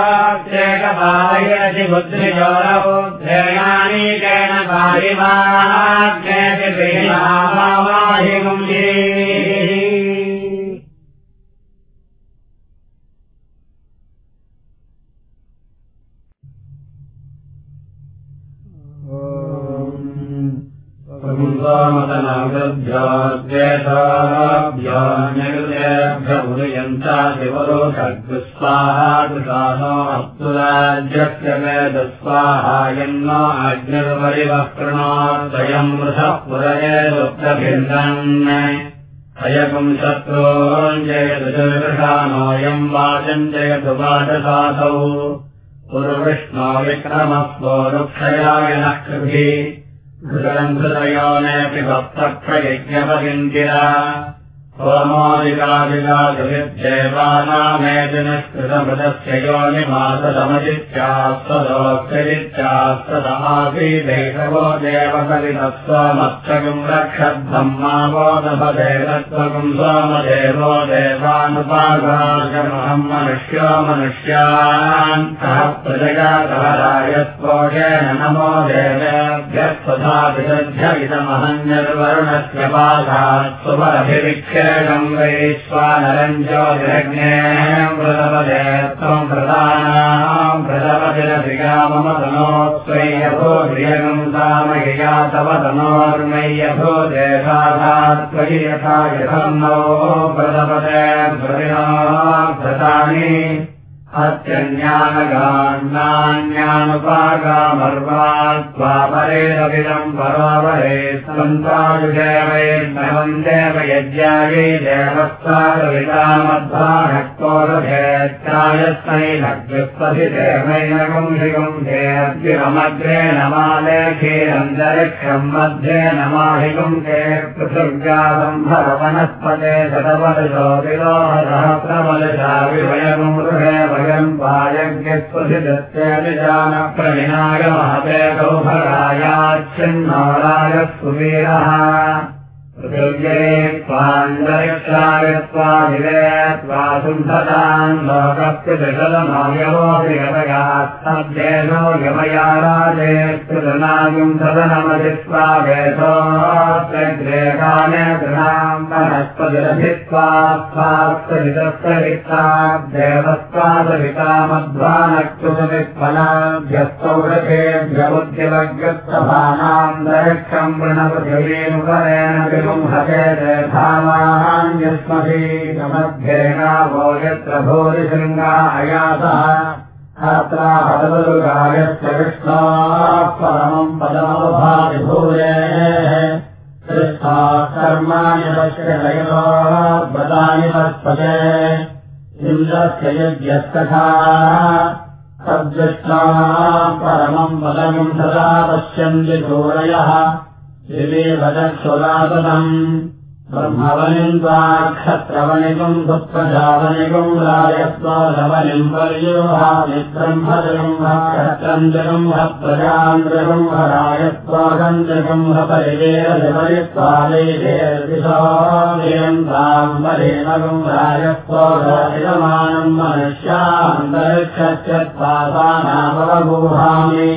Speaker 1: ब्रह्मज्योतिरधिसवर्धामाजोक्तेकपालयति बुद्धिजोरबुद्धेनानीकेन पारिमाज्ञेति प्रेमामाहिमुञ्जी ्यन्ता शिवरोषग्स्वाहानो अस्तुराज्यस्य वेदस्वाहायन्नो अग्निर्वरिवः कृणोद्वयम् वृथः पुरये रुद्रभिन्दन् अयकम् शत्रूञ्जयदुर्वृषानोऽयम् वाचम् जयतु वाचसासौ पुरुविष्णो विक्रमस्वो रुक्षयाय नः कृभिः हृदयन्धृतयोनेऽपि भक्तप्रयज्ञपदिन्दिरा होमोदिकादिकादिदेवानामेदिनष्कृतमृतस्य योनिमासदमजित्यास्तदोक्तजित्यास्तदमासीदेशवो देवकलितस्वमत्सगम् रक्षद्ब्रह्मावोदभदेवत्वगम् सोमदेवो देवानुपागागमहम् मनुष्यो मनुष्यान् रायस्पोषेण नमो देवेभ्यस्तथा विदध्य इदमहन्यर्वरुणस्य पाधात् सुपरभिविक्षेणम् वैश्वानरम् ज्योतिरग्ने मृतपदे त्वम् प्रदानाम् प्रतपतिरधिका मम तनोत्वय्यभो धियगम् सामयया तव तनोर्मय्यभो देशाधात् त्वयि यथा यथम् नो प्रतपदे धृतानि अत्यन्यानगान्नान्यानुपागामर्वात्वापरेरविदम् परावरे देव यज्ञायै देवस्तारवितामध्वानक्तोरभेत्यायस्मै लग्यस्पति देवैनगम् धिगम् धेऽग्निमग्रे नमालेखीरन्तरिक्षम् मध्ये नमाहिगम् ते पृथिव्यासम्भरवनस्पते शतवलशो विलोहसहस्रवलशा विभयगम् गृहे वयम् पायज्ञस्पतिदत्तेऽजानप्रविनाय महते गौभरायाच्छिन्नोराय सुवीरः पृथिव्ये त्वान्दरिक्षायत्वादिवे त्वा शुद्धतान् लोकस्य दशलमयवोऽपि गतगात्सद्येनो यमया राजे कृतनायुम् सदनमजित्वा वेदोऽग्रेकाने गृहाम् वनस्पतिरभित्वा स्वात्सरितस्तरिता देवस्वादविता मध्वानक्षुतवित्फलाभ्यस्तौरकेभ्यमुद्यवग्यस्तभानाम् दरिक्षम् वृणपृथिवीमुपरेण यत्र भूरिशृङ्गा अयासः अत्राहदवरुगायस्य कृष्णा परमम् पदमवभाविभूरेः कृष्णा कर्माणि बदानि पस्पते इन्द्रस्य यज्ञस्तथा तद्दृष्टा परमम् पदम् सदा पश्यन्ति सूरयः शिवे वदक्षुरासनम् ब्रह्मवनिम् त्वा क्षत्रवणिकम् पुत्रजावनिकम् राजस्वाधवनिम् पर्योहामि ब्रह्मजगम्ह क्षत्रम् जगम्ह प्रजाम् जगम्ह राजस्वागम् जगम्ह परिवेरजपरित्वालैवेर्दिशाम् ताम् परेणगम् राजस्वागमानम् मनुष्यान्तरिक्षस्य त्वासानामवगूहामि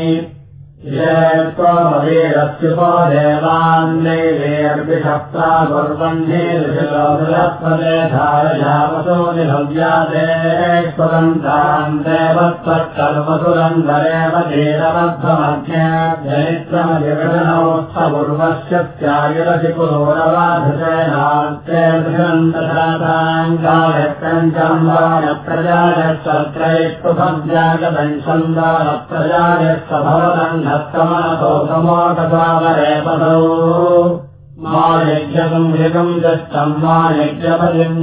Speaker 1: देवान्नैवेर्विषप्ता कुर्वन्ने ऋषिलोपदे धारयावसो निभव्यादे स्वदन्तान् देवत्वत्कर्मसुरन्धरेव धीरमध्वमध्यनित्रमधिविषणोत्सपूर्वस्य स्यायुरसि पुरोरवाधसेनात्यर्धनन्दराताङ्गायत्रञ्चम्बानप्रजायस्वत्रैस्तुभव्यागदंशन्दानप्रजाय सभवदन्धत्तमनतोषमोकसावरे पदौ मा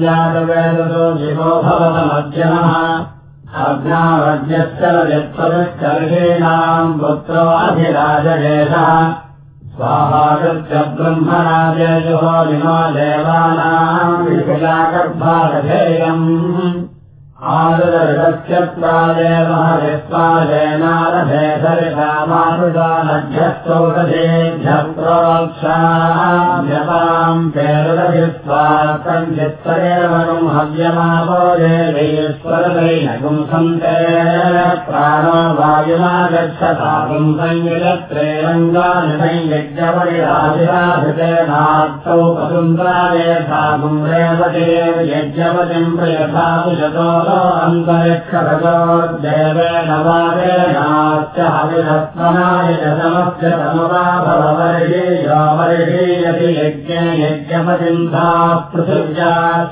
Speaker 1: जातवेदसो जिवो भवतमज्जनः अग्नावज्ञश्च यत्पदश्चर्हीणाम् पुत्रोऽधिराजयेशः स्वाहाकृत्य ब्रह्मराजयो विनो देवानाम् विपुलागर्भारधेयम् सरितामानुजानभ्यस्तौषधेभ्यः प्रोक्षाभ्यताम् पेरुरभिस्वार्थम् चित्तरेवम् हव्यमापो देवीश्वरदैनगुम् सन्ते प्राणो वायुना गच्छतागुम् संयुजत्रेरङ्गानि संयज्ञपरिराधिराधितेनार्थौ पसुन्द्रायथागुम् रेवते यज्ञपतिम् प्रयथापुषतो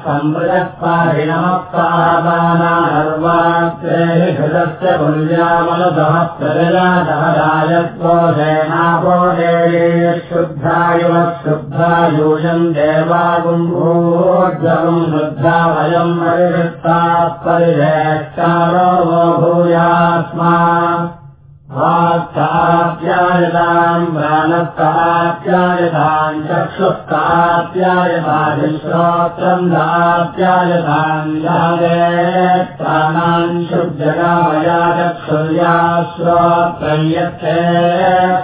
Speaker 1: सम्पृजत्पारिणमत्तादानार्वात्रेः घृतस्य पुल्यामलसः प्रजलादहरायत्वो सेनापोदेये शुद्धायुवः शुद्धायूषम् देवागुम्भूर्जवम् शुद्धा वयम् परिवृत्ता परिवेष्टारो वो भूयास्मा वाक्ताप्यायताम् प्राणस्ताप्यायताम् चक्षुस्ताप्यायताधिश्रोत्रम् दाप्यायताम् यादे प्राणान् शुद्धगामया चक्षुर्या यत्ते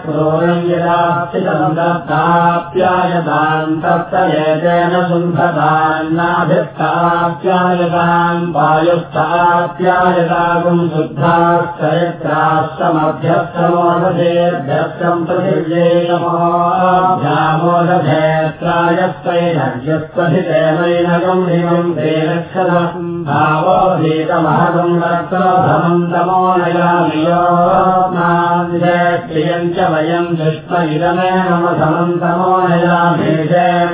Speaker 1: क्रोरम् यदास्थितम् दत्ताप्यायताम् तत्तयेतेन शुन्धतान्नाभिस्ताप्यायताम् वायुस्ताप्यायतागुम् शुद्धाश्चरित्राश्रमत् ्यस्तमोदधेभ्यस्तम् पृथिव्ये रक्षतम् भावोधीतमहगम् रक्तभ्रमम् तमो नयामियोप्रियम् च वयम् दुष्म इदमे नम समम् तमो नयामेषेण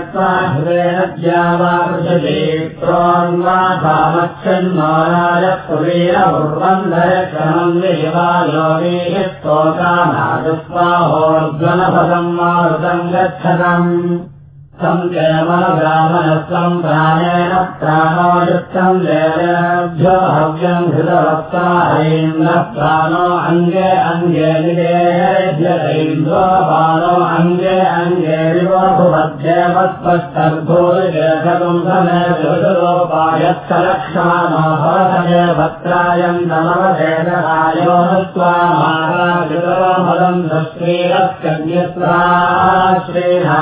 Speaker 1: ज्यावा पृथिवी प्रोन्वामच्छन्मानाय पुरीरभुर्वन्धयक्षणम् देवालोके स्तोकानादस्वाहोर्ध्वनपदम् मारुतम् गच्छतम् सङ्केमनब्राह्मणस्वम् प्राणेन प्राणोयुक्तम् देवेभ्यो हव्यम् हृदवत्साहेन्द्र प्राणो अङ्गे अङ्गे बालो अङ्गे अङ्गे भवतमे भत्रायम् नमवदेशकायो स्वामाराजलम् श्रीरस्कन्यस्वा श्रीहा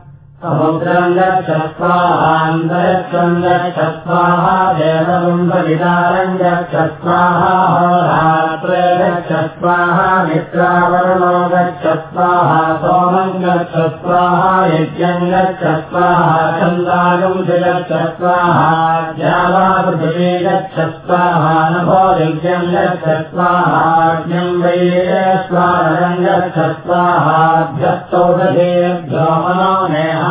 Speaker 1: समुद्रम् गच्छस्वाहान्तरिक्षम् गच्छस्वाः देवबुम्बविदारम् गच्छस्वाहा होरात्रे गच्छस्वाः मित्रावरुणो गच्छस्वाः सोमम् गच्छस्वाः यज्ञम् गच्छस्वाः छन्दागम् गच्छस्वाः ज्यावा पृथिवी गच्छस्वाः नभो गच्छस्वाहाभ्यस्तौदधेभ्यो मनो नेहा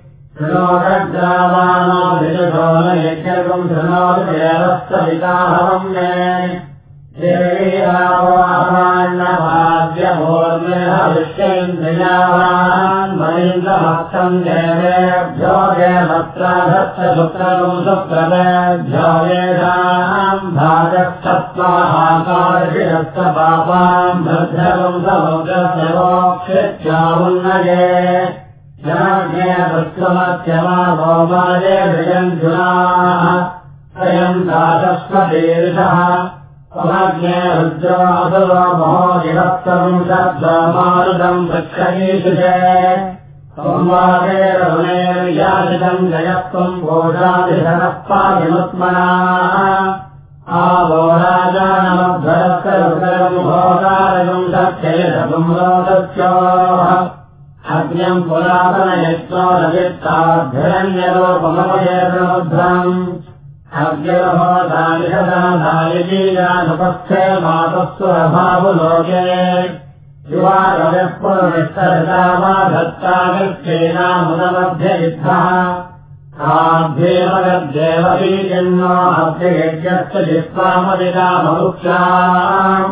Speaker 1: शृणोग्रावाणो विदुषो न यज्ञकम् शृणोदेवस्तविताहवम् मे देवीरावाहमान्यभाग्यभोर्मिहविष्येन्द्रियावान् मरीन्द्रमस्तम् देवेभ्यो देवत्राधत्सुक्रम् सुक्रमेभ्यो येषाम् भागक्षत्वाहाकार्षिरस्य पापाम् भद्रकम् समुद्रस्य मोक्षित्यामुन्नये जनाज्ञे वृत्तमत्यमा गोमाये भृजञ्जुनाः स्वयम् दासस्वतीर्षः समज्ञे रुद्रासुरो महोदिवत्तम् शब्दमारुदम् वृक्षयीषु च संवादेरवनेर्याचितम् जयत्वम् घोषादिशनः पादिमुत्मना आवो राजानमध्वरस्तरुकरम् घोषारयम् सत्ययशपुम् रोदस्योः रजित्ताभ्यरण्यलोपमपयेतमुद्रम् अग्निरभवदालिषदालिजीयानुपस्थे मातस्वरभावुलोके युवारजः पुनरिष्टरिता वा दत्तागच्छेनामुदमध्ययुद्धः आभ्येमगद्देवबीजन्नो अभ्ययज्ञश्च जित्वामदिकाममुक्षाम्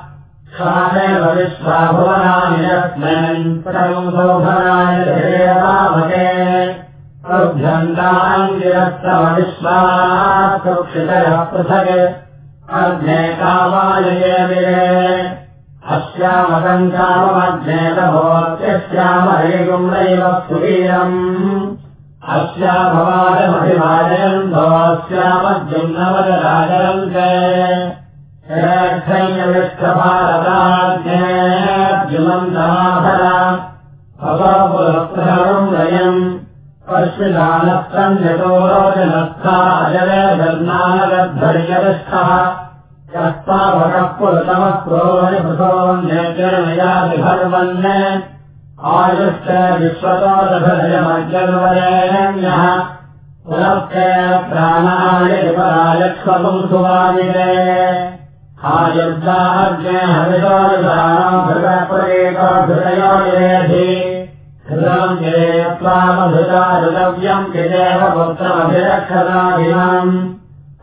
Speaker 1: अभ्यन्ताङ्गिरस्तमविश्वात् सुक्षितयः पृथक् अग्ने कामायये विरे अस्यामकङ्काममज्ञेतभोत्यस्यामहेगुम् नैव सुवीरम् अस्याभवादमभिवाजयन्तोऽस्यामद्युम्नवदराजरम् धर्नानगद्धर्यविष्ठः यस्तावकः पुरतमः क्रोधनिभृतोऽन्यजनयादिभर्वन् आयुश्च विश्वतो दधजमज्जन्वरेण्यः पुनस्ते प्राणाय विपरायक्ष्मम्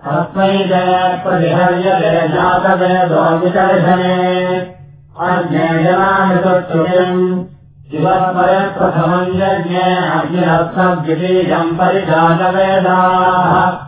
Speaker 1: तस्मै जय प्रतिहर्य जय जातजयदोमितर्शने अर्ज्ञे जनामृतम् शिवत्परप्रथमम् यज्ञे हृदीयमप्सुरमनाजप्रमिन्धानवेनञ्जरते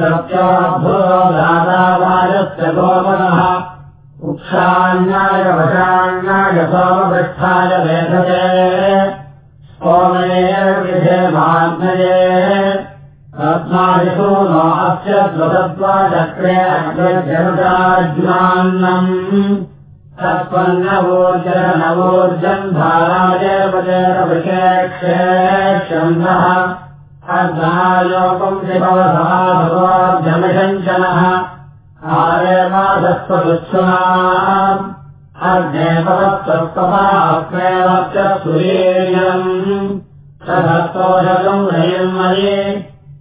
Speaker 1: सत्योऽद्भुतो दातावायस्य गोपदः उक्षान्याय वशान्याय सोमपृष्ठाय वेधते स्तोमये माग्नये रत्नादिषु नो अस्य द्वदत्वाचक्रे अग्रजनुजाज्ञान्नम् तत्पन्नवोर्जनवोर्जम् धाराजयपजयविषेक्षेक्षन्धः अर्धनायोगम् शिवसमाभगोर्जमिषञ्चनः आर्यमाधस्वदुच्छुना अर्धेपवत्सत्तमाक्रेव च सुरीयम् सदत्तोषकम् रयम्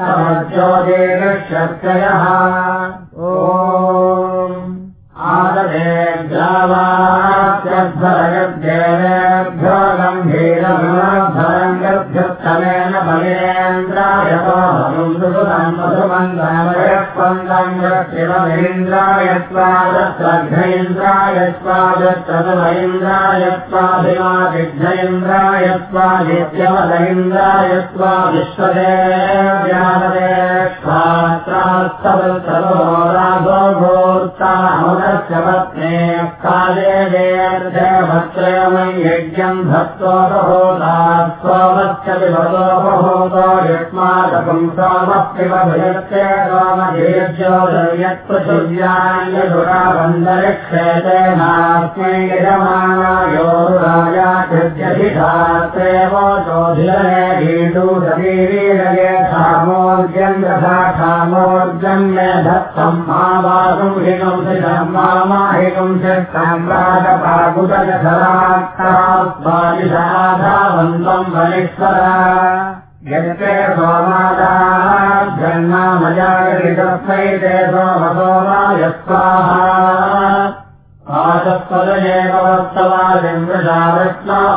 Speaker 1: गभ्युत्तमेन मधुमन्दम् मधुमन्दमयस्पन्दम् शिवमीन्द्राय स्वादश्रद्धेन्द्राय स्वादश्रतमैन्द्राय स्वाभिमादिघ्नेन्द्राय स्वादित्यवदैन्द्राय स्वाविश्वदेव्यादे स्वात्रास्तवत्सरो राघो भूर्तामुदस्य पत्ने काले देवत्रयमयि यज्ञम् भक्तोपभूता सोमस्य विभतोपभूतो युष्मादकम् सोमः पिबभयत्ते सोमधीर्यो दर्यत्पृथिव्यान्यधुराबन्धरिक्षेते नास्मै यजमानायोरुराजाकृत्यधिधात्रेवो चोधिरणे भीषूषवीरीरये क्षामोर्जम् यथा क्षामोर्जम् मे धत्तम् मावासुम् हिणुम् मामाहिकम् षट्काम्राजपाकुतजरात्तास्वादिशाधावन्तम् वनेश्वरा यत्ते सोमादा जन्मामजागरितस्मै ते सोमसो वा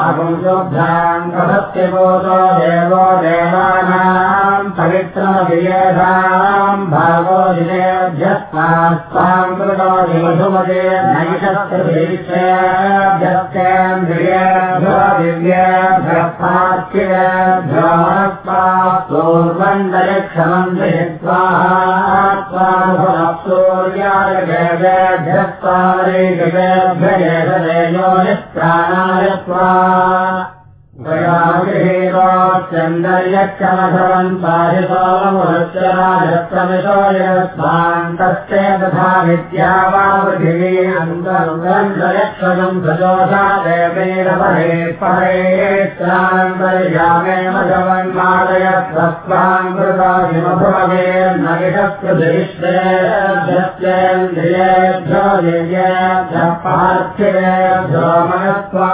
Speaker 1: अपुंसोभ्याम् कथत्यबोधो देवो देवानाम् नैषत्रेभ्यस्तेन्द्रियेभ्यो दिव्येभ्यः पार्थिवेभ्यो मनस्वा पूर्वण्डयक्षमम् जगेभ्यजेषदेयो निःप्राणाय स्वा यस्वान्तस्ते तथा विद्या वा पृथिवी अन्तर्गन्धयक्षगम् सजोषा देवैरपरे परेत्रान्तर्यामे मघवन्मादय स्वस्वाम् कृताभिमभुमगे नगिषत्कृधिष्ठेभ्यस्तेन्द्रियेभ्यो दिव्येभ्यः पार्थिवेभ्यो मनस्वा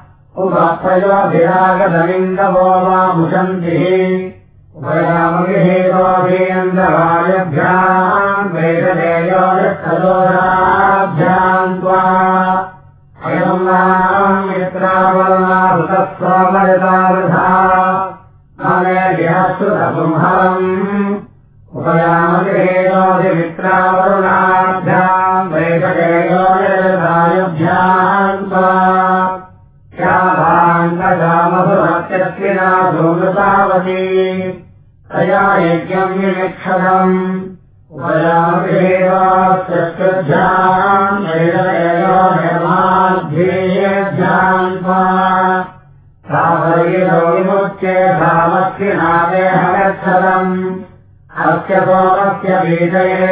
Speaker 1: वा त्वा। अयम् नाम् मित्रावरणाभृतस्वामयतावृथा अनेभ्यश्रुतसंहरम् उपयामविहेतोऽधिमित्रावरुणाभ्याम् वेददेयो यदायुभ्याम् त्वा श्याभाङ्गमधुरत्यस्विना धूमृतावती तया यज्ञम् त्वा साहरीरो विमुच्ये सामक्षिणादेहगच्छरम् अस्य सोमस्य बीजये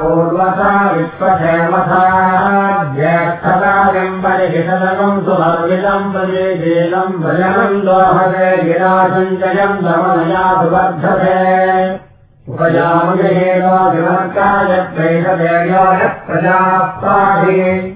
Speaker 1: पूर्वसा परिहितलकम् सुवर्वितम् प्रजेशीलम् भजनम् दोहते गिरासञ्चयम् दमनया सुवर्धते उपयामगेयो विवर्गाय क्लेशदेयोः प्रजाः पाहि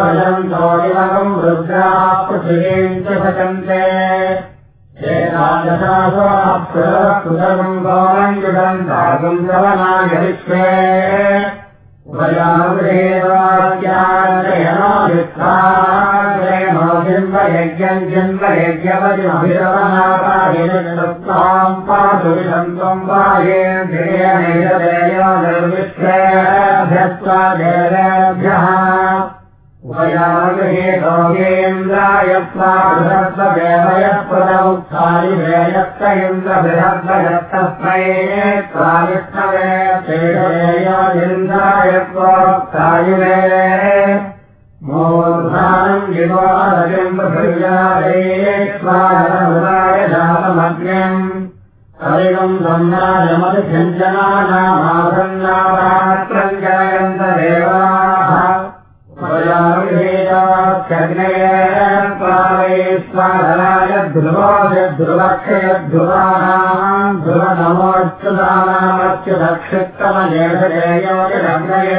Speaker 1: भजन्तो दिवकम् रुद्राः पृथिवीम् च एतादशासुरम् गौरम् युगन्तागम् श्रवणाय विश्वे जन्मयज्ञम् जन्मयज्ञपतिमभिरवनापाहिताम् पातु विषन्तम् पाहेन्द्रियनैषदेयो निर्विश्वेभ्यस्त्वा देवेभ्यः शेषदेयोन्द्राय त्वोक्तायुवे मूर्धानम् विवादयम् पृथिव्यादे स्वादमुदाय जातमग्न्यम् कलिगम् सन्नायमधिषञ्जनानामासन्नापात्रम् जयन्त देवाः स्वाधराय ध्रुवाय ध्रुवक्षयध्रुवाणाम् ध्रुवनमोऽच्युतक्षित्तमजेषेयोगिरग्नये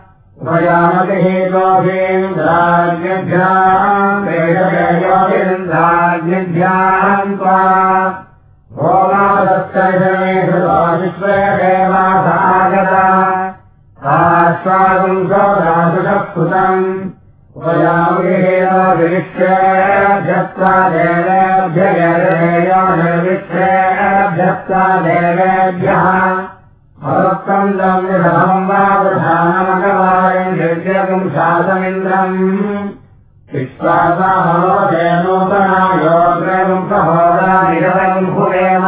Speaker 1: वेदयोगिन्द्राग्निभ्याम् त्वा भोमादश्चर्षणेषु विश्वेदेवासागता आश्वागम् सौदासुषः उपयामगृहेणोभिविश्वेभ्यस्त्वा देवेभ्यगरेयो निर्विश्वेभ्यस्त्वा देवेभ्यः मरुत्कन्दम् निधमम् वा प्रधानमगवायम् दिव्यगुम् शासमिन्द्रम् विश्वासामनोदे नूतनायोग्रगुम् सहोदा निरवम् भुवेम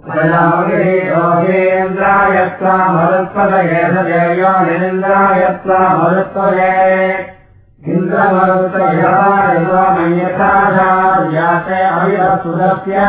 Speaker 1: उपयामगृहेन्द्राय त्वा मरुत्पदयेषदेयो निरिन्द्राय त्वा मरुत्पदे इन्द्रमरुतयथाजाते अविरसुरस्य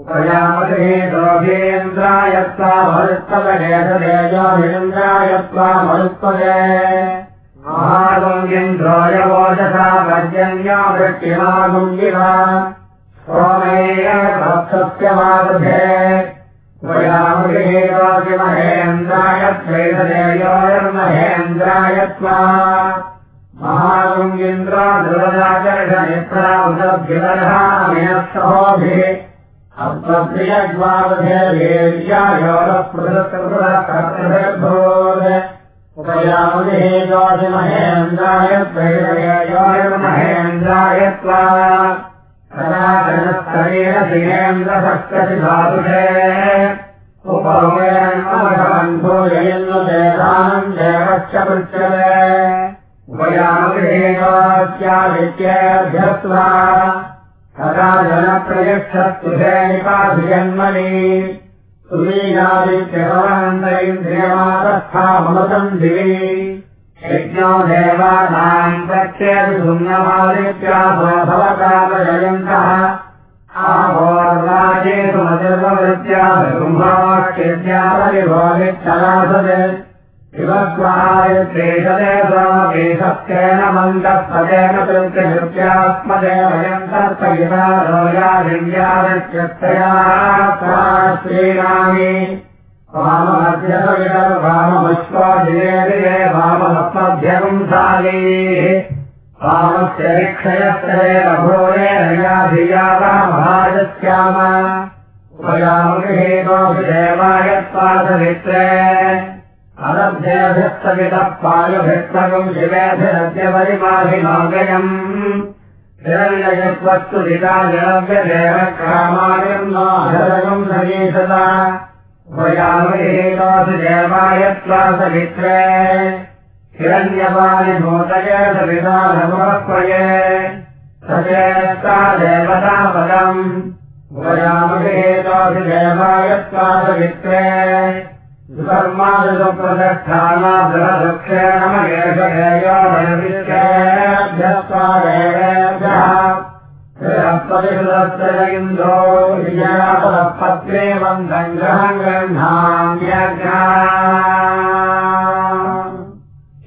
Speaker 1: उपयामते दोभेन्द्रायत्वा मरुत्पदगेशदेयोनिन्द्रायत्वा मरुत्पदे महागुङ्गिन्द्रोयवोजसा पर्जन्या वृष्टिमागुङ्गिवा सोमेय भक्तस्य मादधे वयामृहेवासिमहेन्द्राय द्वैतदेयोर्महेन्द्राय त्वा ध्रुवदाचरिषनित्राभ्युदर्हामिनः अप्रियज्वादधेर्यायोरपृथक्भोज उपयामुहे जोषिमहेन्द्राय द्वैतदेयोर्महेन्द्राय त्वा कदाचनस्तरेण दिनेन्द्रभक्तसिधातुषे उपमेन्मघवन्धो ययन्नु देवानम् देवश्च पृच्छते। उपयामगृहेवास्यादित्येभ्यस्वा निपाधिजन्मनि सुवीनादित्यभवन्तैन्द्रियमादस्थामतम् दिवि। यज्ञो देवानाम् आहोर्वाचेतु मतिर्भवत्यासुम्भावाक्यत्यापरिभोगिच्छलासत् शिवस्वायत्रेषदे स्वामेशस्तेन मन्दस्पदेन तृप्तिहृत्यात्मदेव यन्तर्पयिता रोया दिव्यादित्यस्तया सा श्रीरामी वाममध्यविदर्भाममुष्पादिवे दिवे वामहस्मभ्यगुंसालीः वामस्य ऋक्षयस्तरेण भूरेणयाधियावामहाजस्याम उपयामगृहेतोऽभिदेवाय त्वासवित्रे अनभ्यभिस्तवितः पायुभिस्तकम् शिवेभिरद्यपरिमाभिमागयम् हिरण्ययत्वस्तु दिता जलव्यदेव कामायम् नाधरगम् सगीषता उपयामगृहेतोऽभिदेवाय त्वासवित्रे हिरण्यपालिभूतय सविता नमस्पये सचेत्ता देवतापदम्। उपयामगृहेतोऽभिदेवाय त्वासवित्रे सुकर्मादिप्रदक्षाणादुरदक्षेण महेशेयोदेवेभ्यः इन्द्रो विजयापत्रे वन्दम् ग्रहम् गृह्णाम्यज्ञा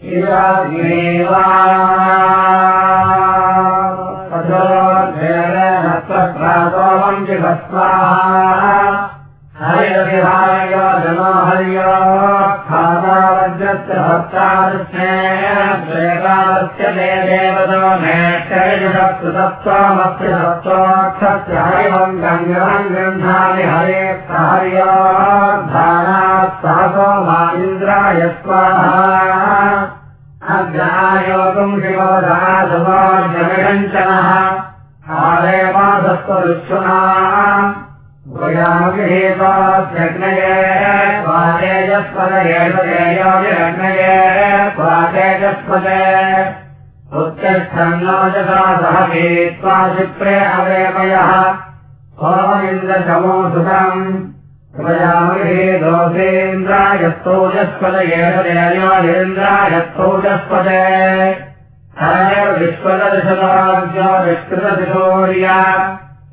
Speaker 1: हरिरभिभार्यो जनो हर्यो खादावज्रस्य सत्त्वाक्षस्य हरिवम् गङ्गम् गृह्णामि हरे हर्यो धानात् सहसो मा इन्द्राय स्वाहा अग्रायोगम् शिवोदासुवार्जमिषञ्चनः आदे माधस्वरुच्छुना भुजामगृहेत्वाग्नये स्वातेजस्पदयेजोग्नये स्वातेजस्पदे उत्तिष्ठन्नो जसा सह गीत्वा चित्रे अवेमयः होममिन्द्रशमो सुतम् भुजामगृहे दोषेन्द्रायस्तोजस्पदयेन्द्रायस्तोजस्पदे विश्वदशताब्जो विष्कृतदिशोर्या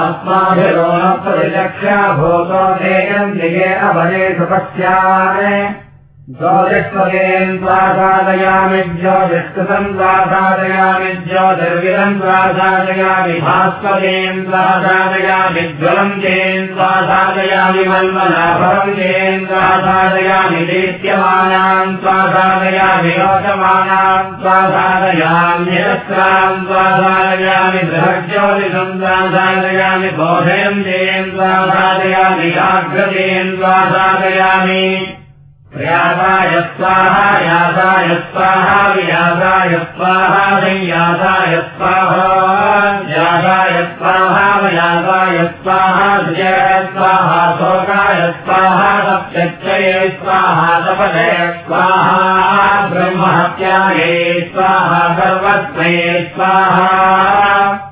Speaker 1: अस्माभिरोणप्रतिलक्ष्या भूतो तेजम् दिगे अभयेषु पश्यान् ज्योतिष्पदेन् द्वासादयामि ज्योतिष्कृतम् द्वासादयामि ज्योतिर्विदम् द्वासादयामि भास्पदेन् द्वासादयामि ज्वलन्तेन् द्वासादयामि मन्मनाभरम् तेन् द्वासादयामि दीप्यमानान् द्वासादयामि रोचमानान् द्वासादयाम्यस्रान् द्वासादयामि बृहज्योतिषम् द्वासादयामि बोधयम् तेन् द्वासादयामि जाग्रतेन् द्वासादयामि व्यासाय स्वाहा यासाय स्वाहा व्यासाय स्वाहा संयासाय स्वाहा। व्यासाय स्वाहा व्यासाय स्वाहा विजय स्वाहा शोकाय स्वाहा सप्तये स्वाहा सपदय स्वाहा ब्रह्महत्याये स्वाहा सर्वस्मै स्वाहा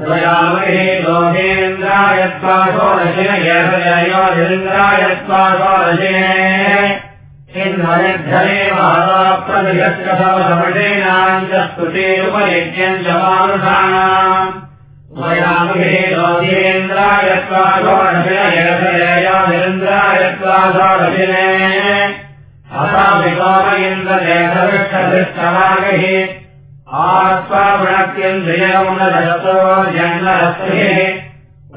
Speaker 1: भग्नुना प्रयामहे लोकेन्द्रायत्वाशोरशिन येन्द्रायत्वाशोरशिने इन्द्रनिर्धरे महाप्रतिशत्कसमसमषेणाम् च स्तुतेरुपयज्ञम् च मानुषाणाम् वयामहे लोकेन्द्रायत्वाशोरशिन येन्द्रायत्वाशोरशिने असामिकोमयेन्द्रदेशविष्टदृष्टवागः आत्मावृणक्यन्द्रियमुनदतो जन्मरस्तिः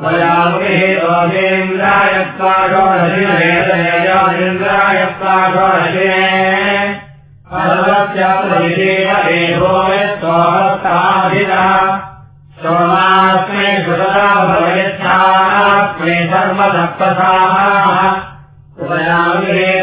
Speaker 1: वयामुभिः लोकेन्द्रायत्वाशोरशिनेन्द्रायत्वाशोरशिने सर्वस्यादेवो यत्त्वहस्ताभिधा सोमास्मे सुतदा भवयच्छास्मे सर्वदत्तसाः उपयामिहे लोकेन्द्रायत्वाशोरशिनयेन्द्रायत्वाशोरशिने महागुण्यन्द्रावज्रबाभक्ष्वादशी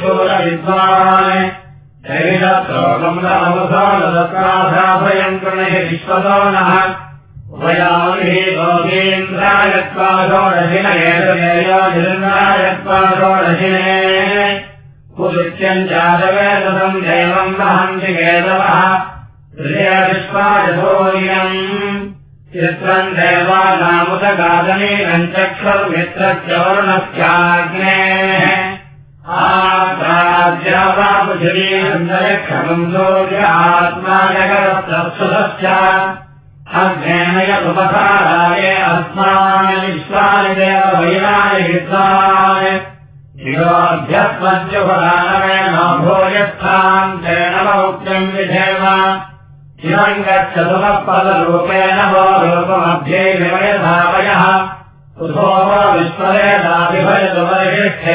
Speaker 1: शूरविद्वान् शैलश्लोकम् कृणहि विश्वतो नः। वयामिः लोकेन्द्रायत्वाशोरशिनयेन्द्रायत्वाशोरशिने पुलित्यम् जातवेदम् देवम् वहन्ति केदवः हृदयविश्वायसोर्यम् चित्रम् सूर्य आत्मा जगदस्तुतश्च अग्नेन यदुपसाराय अस्मान् विश्वानि देव वैराय विद्वान् शिरोऽभ्यस्मद्युपदानमेन भूयस्थाम् तेन मौक्त्यम् विधेम शिवम् गच्छतुमपदरूपेण वो रूपमध्ये विमयधावयः सुधो विश्वरेदाभिभयतुपरिष्ठे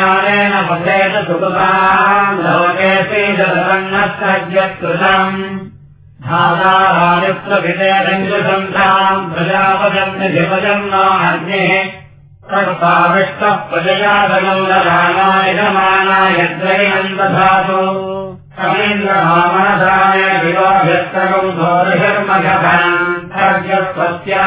Speaker 1: देवया पदेन सुकृताम् लोके श्रीजगन्नस्तज्ञकृतम् धातारायुक्तभितेरञ्जुसन्ताम् प्रजापजन्निधिपजम् नो अग्निः तत्पाविष्टः प्रजयादगम् दधानायजमानायद्वयम् दधातु कवीन्द्रभामनधाय विलोभ्यस्तकम् धोरिधर्मघटम् सर्गस्वस्या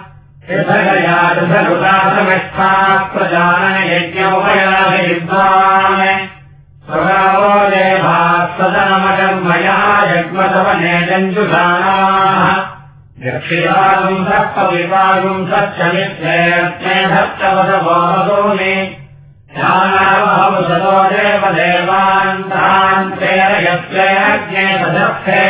Speaker 1: ऋषगया ऋषकृतासमिष्ठा प्रजानयज्ञोपयायुद्धान् स्वगावो देवाः सदनमकर्मया जग्मतवनेजञ्जुषाणाः यक्षिवागुंसत्पविवागुंसच्छमित्रेऽर्थे धत्तवसवोमसूनि ध्यानावहमुसतो देवदेवान् तान् प्रेरयत्रेऽग्ने सदर्थे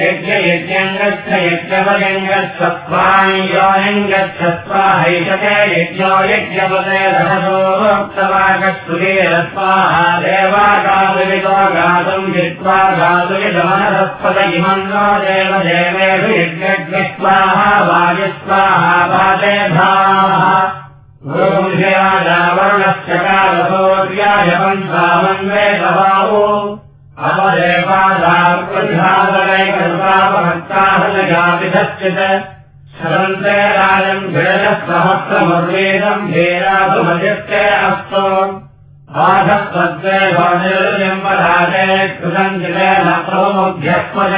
Speaker 1: यज्ञयज्ञम् गच्छ यज्ञपदम् गच्छत्वानि योनिम् गच्छत्वा हैषते यज्ञो यज्ञपदे धनसोक्तवागस्तुलीरस्वाहा देवागातुलितो गातुम् जित्वा गातुलिदमनसत्पद इमम् नो देव देवेषु यज्ञज्ञस्वाहा वायुस्वाहा पादेभाः दबावो अवदेवादाप्रतिभागैकल्पापभक्ताहलगापिधश्चित् शरन्ते राजम् भिडजः सहस्रमुर्वेदम् भेरासुमजित्ते अस्तु। बाधस्वद्वे भवनिर्यम्बराजे कृतम् जितेन प्रमुभ्यस्मज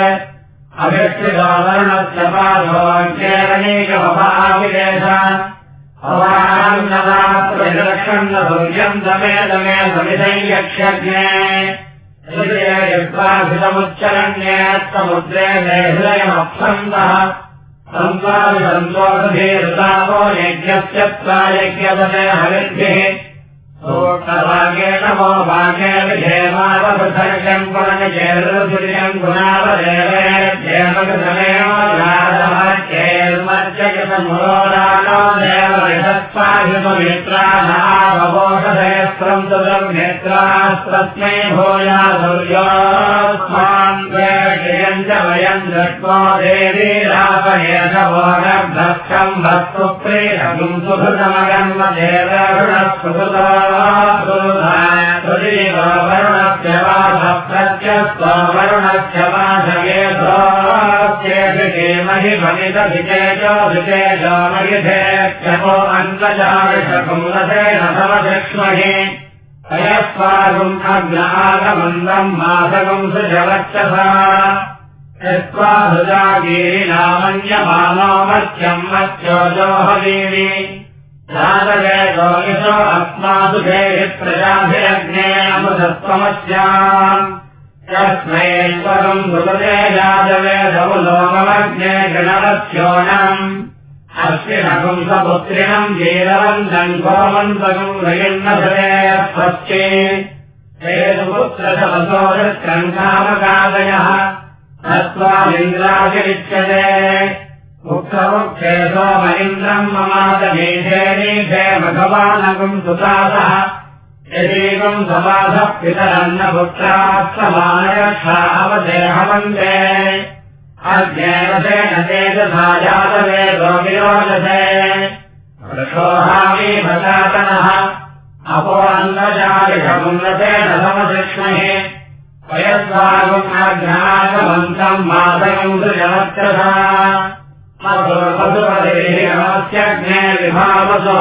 Speaker 1: पादोऽङ्केरणीकमपाविदेश अवानन्दमात्रविलक्षण्णसूर्यम् दमे दमे समिधैयक्षज्ञे हृदययुक्ताभितमुच्चरण्येत्समुद्रे हृदयमप्सन्तः। सन्ताविसन्तोषधीरुतापो यज्ञस्य प्रायज्ञपदे हरिद्भिः सूक्तभागेन मो भागेन क्षेमावपृथर्यम् पुननिचेर्जुर्यम् गुणावदेवेर्मर्चयसमुरोराणो देवविधत्पाहितमित्रानावोषधयस्त्रम् तुलम् नेत्रास्तस्मै भूया सूर्योस्मान् वेषयम् च वयम् दृष्ट्वा देवीरापयेषभोगभ्रष्टम् भक्तु प्रेरगुम् सुभृतमगन्म देवरुणस्पृता वरुणस्य वासप्रत्यस्वरुणस्य वासयेधेमहि भवितभितेजोभितेजोमयिधेक्षमो अन्वजाविषकुंसेन समचक्ष्महि अयस्वागुम् अग्नागमन्दम् मासगुम् सुजवच्चसा यस्त्वा हृदागीरिनामन्यमानो मत्यम् मत्योजोहवीरि जातवेदोयशो अस्मासु देहि गणवस्योनम् अश्विनपुंसपुत्रिणम् वीरवन्तम् गोमन्तकम् रयन्नभरे स्वस्ति हेतुपुत्रसवसोदक्रन्थामकादयः तत्त्वामिन्द्राभिरिच्यते मुक्तमुखे सोमैन्द्रम् ममादमीधे भगवानगुम् सुतासः यदीकम् समाधः पितरन्नपुत्रात् समानयक्षावदेहवन्ते अज्ञेन तेजसा जातवेदो विरोचसे वृषोहामि भजातनः अपो अन्नजालिषमुन्नतेन समशिक्ष्महे वयस्वागुम् अज्ञातमन्तम् मातयम् सृजमत्यथा मधुपदेः नमस्यज्ञे विभावसो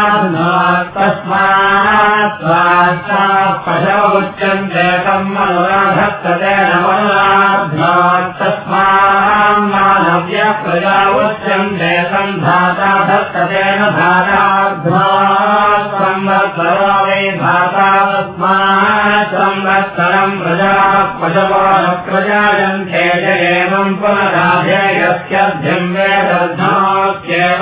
Speaker 1: तस्मात् स्वाष्टाः पशवमुच्यन्ते तम् अनुराधत्तरेण मनुराध्नात् तस्मान् मानव्य प्रजा उच्यन्ते तम् धाता धत्ततेन वै धाता तस्मात् संवत्सरम् प्रजाः पशवः प्रजायन्ते च एवम् पुनराधेयस्यध्यम् वेदध्नात्येव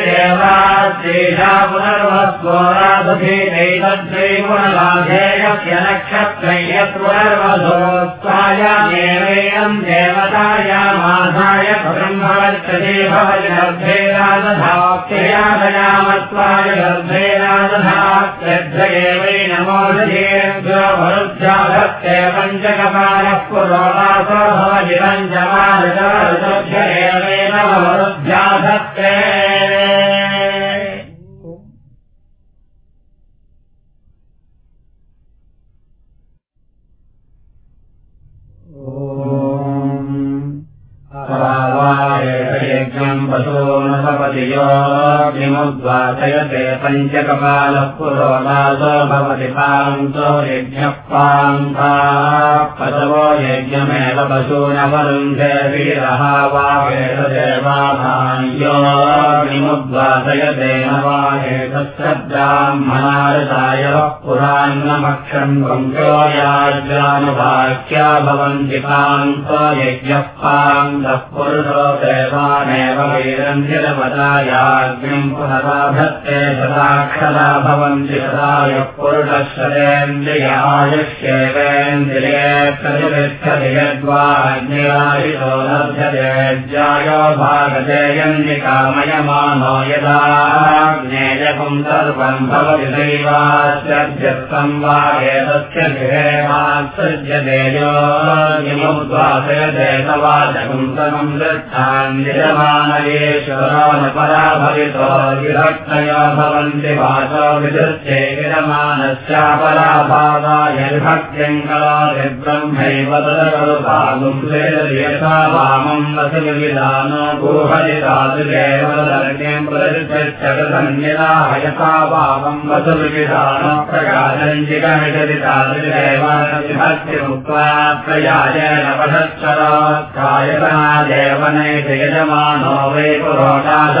Speaker 1: ब्रह्मवर्चते भवति गर्भे राजधाक्ययादयामत्वाय गर्भे राजधाक्यध्वयेवैनमोदयेभ्यो वरुद्ध्याधत्ते पञ्चकपालः पुरोवासो भवति पञ्चमादशेवेन वरुद्ध्याधत्ते यज्ञम् विमुद्वासयते पञ्चकपालः पुरोदासो भवति पान्तो यज्ञः पान्ता पशवो यज्ञमेव पशूनवरुन्धे वीरः वा वेददेवाभान्यो विमुद्वासयते न वा एतच्छब्दाह्मनारदाय पुरान्नमक्षम् वंशो याज्ञानुवाक्या भवन्ति पान्तो यज्ञः पान्तः पुरुषो देवानेव वीरन्धिरपदायाज्ञम् पुनराधत्ते शताक्षरा भवन्ति सदा यः पुरुषशरेन्द्रियायुष्येवेन्द्रिये प्रतिष्ठति यद्वाग्निराशितो लभ्यते ज्यायो भागते यन्निकामयमानो यदाग्नेयकम् सर्वम् भवति दैवास्यभ्यस्तम् वा एतस्य गृहे मात्सृज्यते योद्वासयते सवाचकम् विभक्तया भवन्ति वाचो विदृश्चे विरमानस्यापराभावाय विभक्त्यम् कलादि ब्रह्मैव तदकरुभागुम् यथा वामम् वसुविधानो गुहरितादुरेव दर्ग्यम् प्रतिष्ठन्यदा यथा वामम् वसुविधानो प्रकाशञ्जिकमिषति तादृशेव विभक्तिमुक्त्वा प्रयाजेन पठच्छरायतनादेव नैति यजमानो वै पुरोटाशः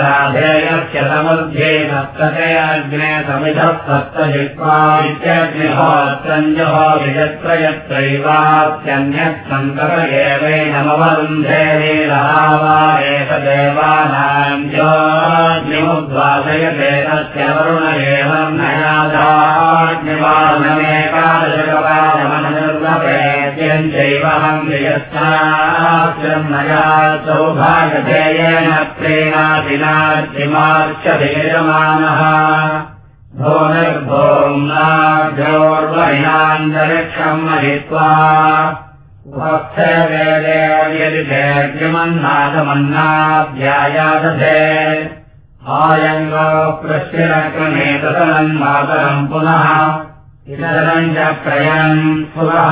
Speaker 1: पुनराधेयस्य समध्ये सप्तते अग्ने समिधः सप्तजिह्वाग्निहोत्रञ्जः यत्र यत्रैवात्यन्यत् सन्तत एवैनमवरुन्धे वा एतदेवानाम् ज्योग्निमुद्वासयते तस्य वरुण एव नयादाग्निवानमेकादशकपालमननिर्वपेत्यञ्चैवहम् यस्याश्रमया सौभागधेयेन प्रेणादिनार्जिमार्चधीयमानः भोनिर्भोम्नाभ्योर्वहिनान्तरिक्षम् महित्वा उपस्थवेदे यदि भेद्यमन्नाथमन्नाध्यायादधे आयङ्गो प्रश्चिरक्रमेतसन्मातरम् पुनः इतरम् च प्रयन् सुरः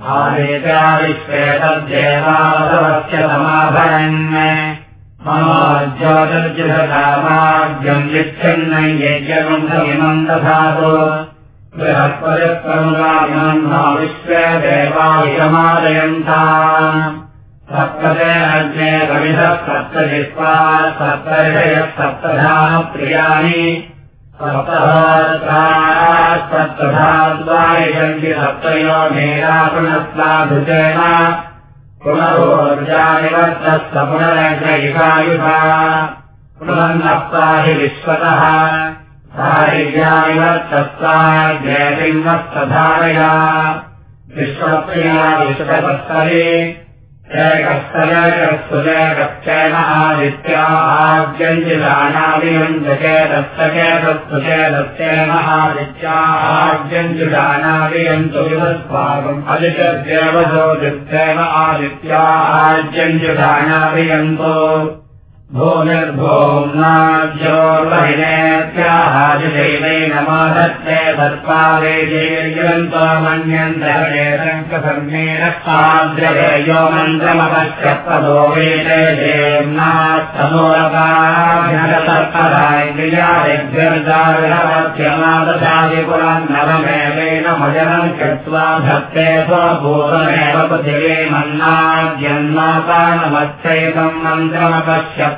Speaker 1: दर्भते आदेशा विश्वेतद्देवासवस्य समाभरन् मम ज्योतिर्जितकामाद्यम् यच्छन्न यज्ञगुण्ठमिमम् दधातु बृहस्पतिप्रमुदामिमम् नो विश्वे देवाविषमादयन्ता सप्तते अग्ने कविधः सप्तजिह्वा सप्तर्षयः सप्तधाः प्रियाणि सप्तधाद्वायन्ति सप्तयो मेरापुनस्लाधुतेन पुनरोर्जानिवर्तस्त पुनरग्नयिकायुधा पुनर्नप्ताहि विश्वतः। साहिर्यानिवर्तस्ताग्नेतिन्वस्तधारया विश्वप्रिया विश्वतस्तरे आदित्या आद्यञ्जिदानादियञ्जकेतस्तकेतस्तुकेतश्चेन आदित्या आद्यञ्जुदानादियन्तु विवस्वागम्। अदित्यदेवजोदित्येन आदित्या आद्यञ्जुदानादियन्तो भूमिर्भोम्नाद्योर्वहिनेत्याहादिदैवेन माधत्ते देम्नास्तनोरकाभ्यतर्पदायज्ञर्दारवत्यमादशादिपुरन्नवमेवेन भजनम् कृत्वा धत्ते स्वभूतमेव पृथिवे मन्नाद्यन्नापानमच्छैतम्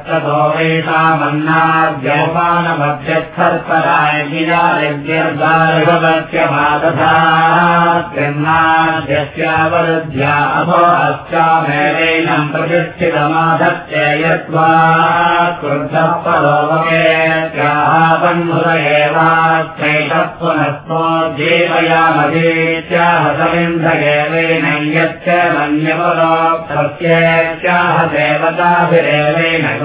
Speaker 1: मन्त्रमपश्यत्ततो वेतामन्नाद्यपानमध्यर्थर्परायगिरायज्ञर्दारभवत्यमादधात्यन्नाद्यस्यावरुद्ध्या अभो अस्यामेवैनम् प्रतिष्ठितमाधत्ते यत्त्वा क्रुद्धः परोवकेत्याः बन्धुर एवाच्चैतः पुनस्त्वो जीवया मधेत्याहसमिन्द्रगेवेन यच्च मन्यपरोक्तस्येत्याह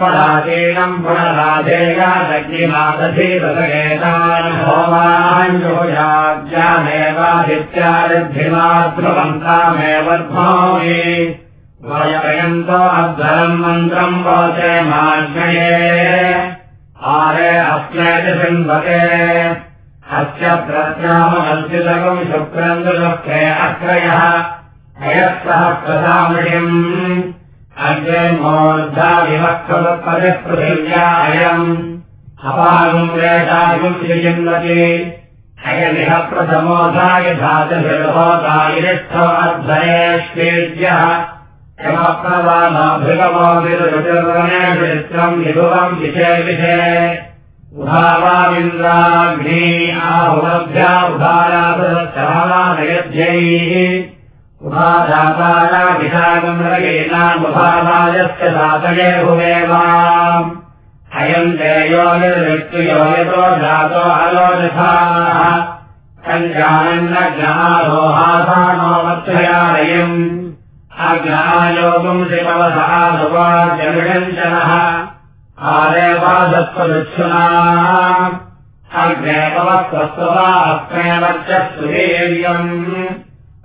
Speaker 1: पराधीनम् पुनराधेयादग्निमादधीरसगेतान् होमाञ्जोजाज्ञामेवादित्यादिभिमातृवन्तामेव भौमि वययन्तो अध्वरम् मन्त्रम् वोचे माज्ञये। आरे अस्मेति सिन्वते अस्य प्रत्यामहर्जितकम् शुक्रन्दुलक्षे अक्रयः अयः प्रसामृषिम् अग्रे पृथिव्या अयम्। प्रथमोधा यथाचहोदायिष्ठो अध्वरेष्वेद्यः यमप्रवामभृगमोदिरुचित्रम् विभुवम् विषे उभावामिन्द्राग्नि आहुमभ्या उभारापदश्चमानयध्यैः रगेनामुभावायस्य दातये भुवेवाम् अयम् देयो निर्मृत्युयो यतो जातो अलोजथाः कल्याणन्नज्ञारोहासानो मत्सयालयम् अज्ञायोगुम् शिववसानुवाजमिषञ्चनः आदेवादत्वदुच्छुना अग्नेपवत्वस्त्ववा अस्मेवच्चस्तुवीर्यम्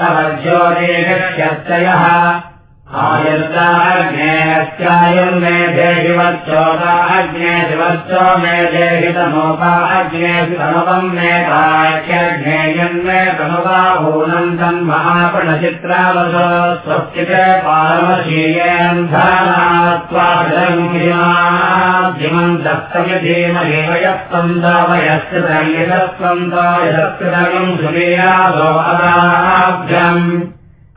Speaker 1: तव आयुर्दाग्नेस्यायुम् मे देहिवच्चोदाग्ने शिवच्चो मे देहि तमोपाग्ने तनुवम् मे काख्यज्ञेयम् मे तनुवाभूनम् तन्महापणचित्रावस स्वस्तिते पारमशीयेन ध्यानात्वाभिमम् दत्तयधीमहेव यः स्पन्दावयस्य दैयतस्पन्दायस्कृतम्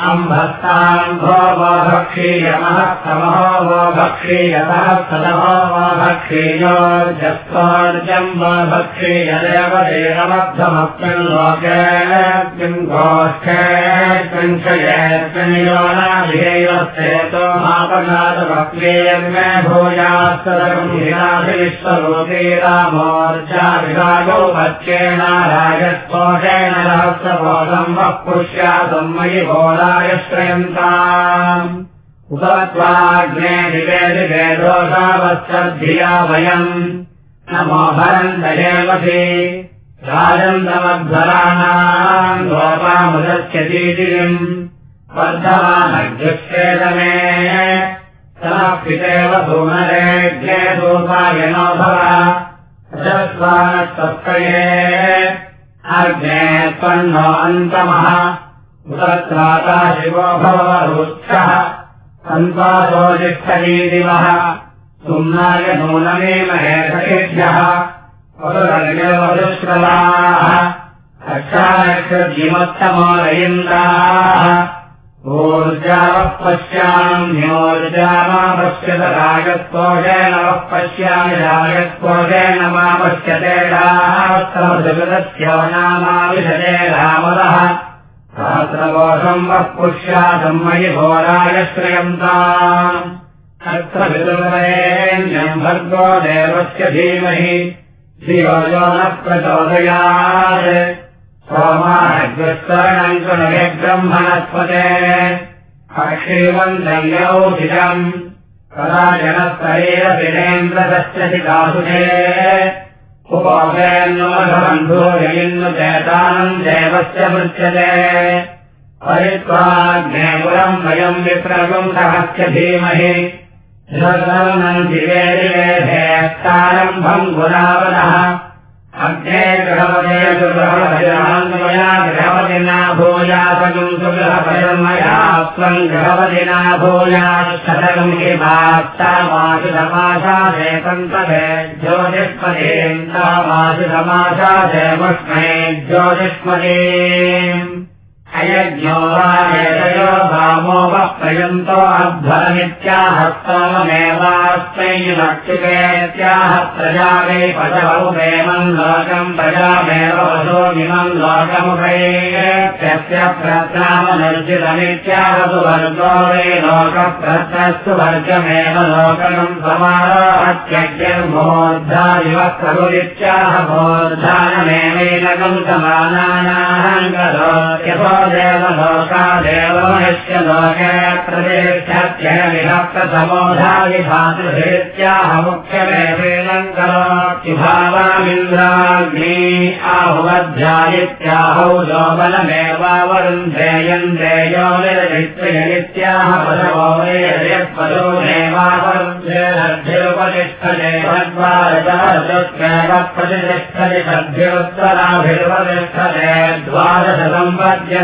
Speaker 1: अम्भस्ताम्भो वो भक्षीयमः क्रमः वो भक्षीयतः सदमो वो भक्षीयोर्जस्त्वार्जम् वो भक्षीयदेवदेवमब्धमप्यन्लोकेऽस्मिन्घोष्केऽस्मिन्क्षयेऽस्मिन्योनाभिधेयस्तेतो मापघातभक्तेर्मे रहस्रबोधम् वः पुष्यासम्मयि बोध श्रयन्ताम् उपत्वाग्ने दिवे दिवे दोषावश्चिया वयम्। नमो भरन्तयेवसि राजन्तमध्वराणाम् गोपामुदस्यतीतिरिम्। वर्धमानग्युच्छेदमे। समाप्तितेव सोमरेज्ञे सोपायनो भव रजस्वानस्तत्कये अग्ने त्वन्नो अन्तमः उदत्राता शिवो भवरुक्षः सन्त्वासोजिष्ठली दिवः सुम्नाय नूनमे महेशकेभ्यः वरुश्रवाः रक्षानक्षजिमत्तमोरयिन्द्राः ऊर्जावः पश्याम्योर्जामा पश्यत राजत्वोजेनवः पश्यामि मा पश्यते रास्तमसुगतस्यो नामाविशते रामदः पुष्यासम् मयि घोराय श्रयन्ताम् अत्र विदुरेण्यम् भर्गो देवस्य धीमहि। धियो यो न प्रचोदयात्। सोमाग्रस्तरणम् कृणवे ब्रह्मणस्पते। अक्षीवन्तयौषितम् कदा जनस्तरेरविरेन्द्रदश्यति दासुते उपोषयन्नोधबन्धूयिन्नु चेतानम् देवस्य पृच्छ्यते परित्वाग्नेपुरम् वयम् विप्रगुम् सहस्य धीमहि। दिवेदिवेधेष्टारम्भम् गुणावनः अग्ने गृहपदे सुगृहभजन्मया गृहपतिना भूयासगम् सुगृहभजन्मया त्वम् गृहपतिना भूयाशतगम् हि वाक्तामाशुधमाशादे सन्तभे ज्योतिष्मदेन्तामाशुधमाशादे मुष्मे ज्योतिष्मदे अयज्ञो वायो वामो वः प्रयन्तो अध्वरमित्याहस्तममेवास्मै भक्षिपेत्याह प्रजावे पशवौ वेमम् लोकम् प्रजामेव वशोमिमम् लोकमुखैत्यस्य प्रत्रामनिर्जितमित्याहतु वर्गो वै लोकप्रत्रस्तु वर्गमेव लोकम् प्रभुरित्याह मोर्धानमेवैनकम् समानानाहङ्गलोक्यसो देव लोकादेव मनुष्य लोके प्रतिष्ठत्यय विभक्तसमोधाविभातृभेत्याह मुख्यमेवेन करोत्युभावामिन्द्राग्नि आहुवध्यायित्याहौ जोबलमेवावरुन्धेयम् देयो निरजित्रयनित्याह पशवो वेदयत्पशोमेवावरुन्धेरभ्युपतिष्ठते भद्वारचारचत्वेव प्रतिष्ठति सभ्योत्तराभिर्वतिष्ठते द्वादश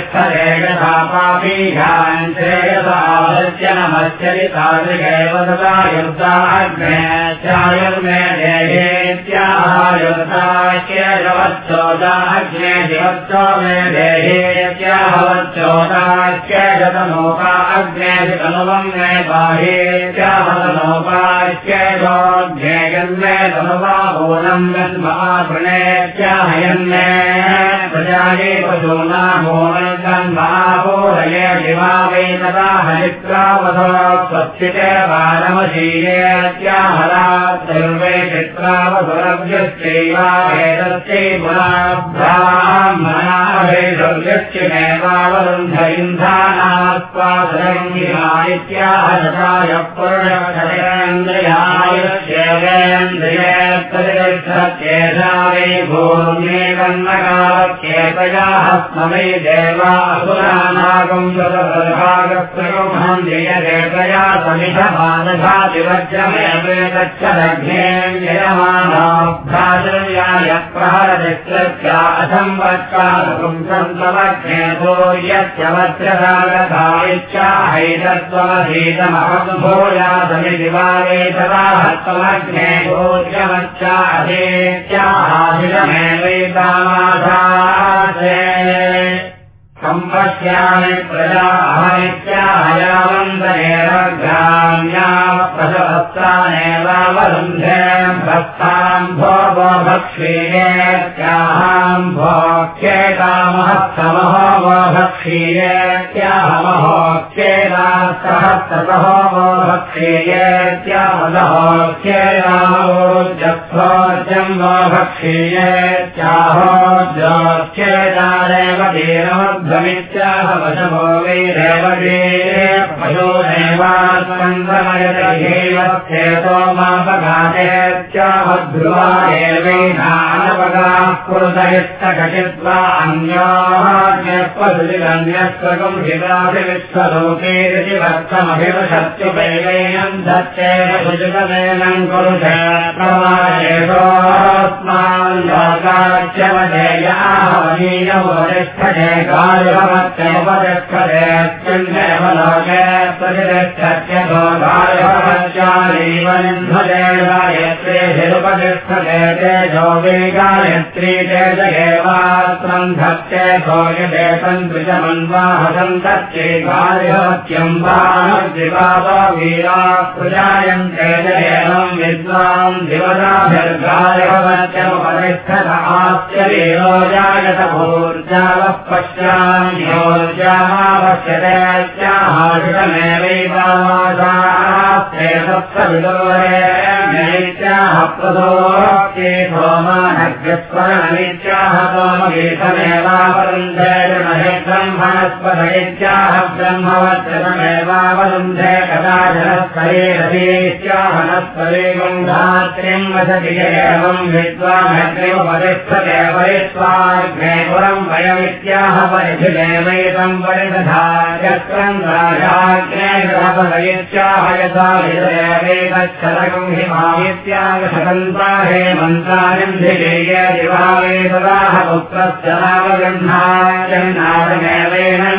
Speaker 1: यथा श्रेयसावस्य नमस्यति तादृगैव तथा युक्ताग्ने चायुर्मे देहेत्याहायुक्ताख्यजवच्चोदाग्ने दिवच्चो मे देहेत्याहवच्चोदाख्यजतनोका अग्ने तनुवम् मे बाहेत्याहतनोकाख्यजोऽध्येयन्मे तनुवा भूनम् गन्मावृणेत्याहयन्मे प्रजाये महाभूरये शिवा वै तदा हरित्रावधो स्वस्तिते बालमशीयेत्याहरा सर्वे इन्धानास्वादरङ्गिमानित्याहरताय पुरुषेन्द्रियायुष्येवेन्द्रिये प्रतिष्ठत्येषा वै भूम्ये कन्नकालक्येतयाः स्ममै देवासुरानागम् गतभागत्रयोमहन्द्रियदेतया समिधमानघातिवज्रमेवेदच्च लग्नेयमानाभ्राचर्याय प्रहरदित्रत्या असंवत्कालकम् सन्तवग्ने भूयत्यवत्रकागधायित्याहैतत्वमधीतमहम्भूयासमिति भोज्यमच्चाधेत्याहाधिरमेवैतामाधासे सम्पश्यामि प्रजाहनित्याहयावन्तरेरग्राम्या प्रसवत्सानेवावरुन्धे भक्ताम् भो वो भक्षीयेत्याहाम् भोक्ष्येतामहत्तमहो वो भक्षीयेत्याहमहोक्ष्ये सहस्रतः भक्षेयेत्याहोज्यम् वा देनमध्वमित्याह वशभो वैरेव दे पशोरेवास्मन्दमयतैव मापघातेत्याहध्रुवा एवैनानपगाः कुरुतयस्तघटित्वा अन्याः विश्वलोके भक्तमभिवशत्युपैवेयम् धत्तेन भुजगमेनम् कुरुषेत्रोस्मान् लोकाच्यवधेयावनीयमुपतिष्ठते कार्यमत्यमुपतिष्ठतेऽत्यन्तेव लोके प्रतिष्ठत्यथो कार्यमत्यालीवनिन्धतेन गायत्रीभिरुपतिष्ठते तेजो वे गायत्री तेजगेवात्रम् धत्ते भोजते तन्त्रिजमन्वाहसम् तच्चे वीरा प्रजायन्ते जयनम् विद्वान् दिवदाभिर्गायवत्यमुपतिष्ठत आश्चर्यो जायत भूर्जावः पश्यान्योर्जामावश्यतेत्याहाषमेवैवासास्ते सप्तविदोरे नैत्याः प्रदोक्ते सोमानग्रस्वरणमित्याह सोमगीतमेवावरुन्धे ब्रह्मणस्पदैत्याह ब्रह्मवत्रमेवावरुन्धे कदाचनस्परेरथेत्याह नस्परे गन्धात्र्यम् वसति एवम् विद्वानग्रिमुपतिष्ठते परित्वाग्ने पुरम् वयमित्याह परिधिदेवैतम् परिदधा चक्रम् राजाग्ने ग्रहपदयित्याह यथा विदेवेतच्छतकम् हिमायित्यागशकन्ता हे मन्त्रानिन्धिलेय दिवावे तदाह पुत्रस्य नामगन्धाचन्नादमेवेनम्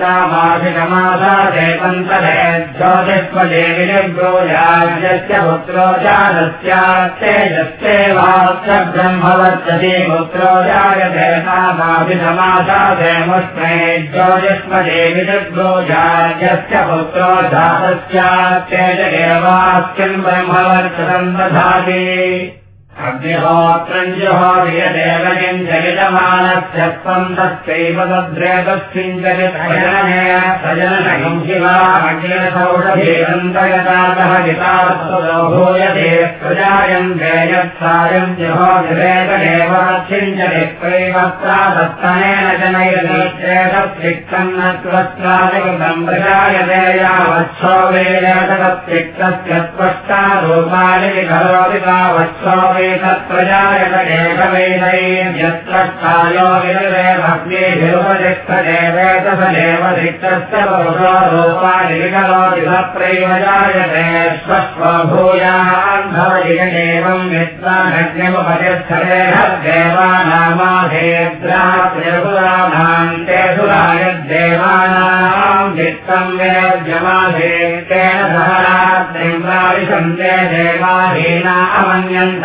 Speaker 1: करोदितामाशिकमासा देवन्तरे ज्योतिष्मदेविनिभ्यो याज्यस्य पुत्रो जातस्यात्तेजस्तेवास्य ब्रह्मवर्तते पुत्रो जायते तामाभिसमासा देमुष्मे ज्योतिष्मदेविनिभ्यो याज्यस्य पुत्रो जातस्यात्तेज एवास्मिन् ब्रह्मवर्ततम् दधाति अग्निहोत्रम् जुहोदयदेव किञ्चलितमानस्य त्वम् तस्यैव तद्रेतस्मिञ्चलितजननकम् शिवामग्निरसौषधीरन्तगतातः जितास्तुतो भूयते प्रजायन्ते यत्सायम् जुहोदिरेतदेव तच्छिञ्चलित्वैवत्रादत्तनेन जनैरनिश्चेतस्तिक्तम् न त्वत्रादिकृतम् प्रजायते यावच्छो वेदेतत्तिक्तस्य स्पष्टा रूपाणि विकरोति तावच्छो तत्प्रजायत एकवेदैर्यत्रस्थायो विरवेभग्नेभिरुपतिष्ठदेवेतसदेव दिक्तस्य पुरुषो रूपाणि विकरोति सत्रैव जायते स्वस्वभूयान्धवजिगेवम् विद्वानग्निमुपतिष्ठते ते सुरायद्देवानाम् वित्तम् वेद्यमाधे तेन सह रात्रिम् प्राविशन्ते देवाहीना अमन्यन्त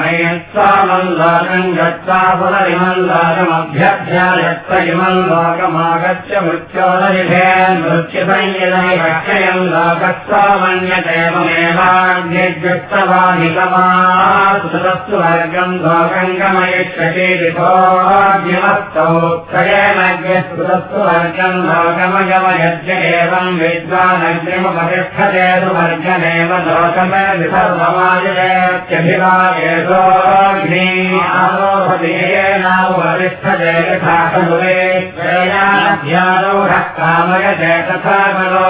Speaker 1: लोकमयत्वामम् लोकम् गत्वा पुनरिमम् लोकमभ्यभ्यायत्व इमम् लोकमागत्य मृत्योदरिभेन् मृत्युसंयदनि रक्षयम् लोकस्वामन्यदेवमेवाग्निग्युक्तवानिकमास्तु वर्गम् लोकम् गमयिष्यति विभोग्यमस्तौ त्रयेमग्यस्तुतस्तु वर्गम् लोकमगमयज्ञ एवम् विद्वानग्निमुपतिष्ठते सुवर्गमेव लोकमे विसर्वमायत्यभिवायेषोऽग्नि यथा कामयते तथा बलो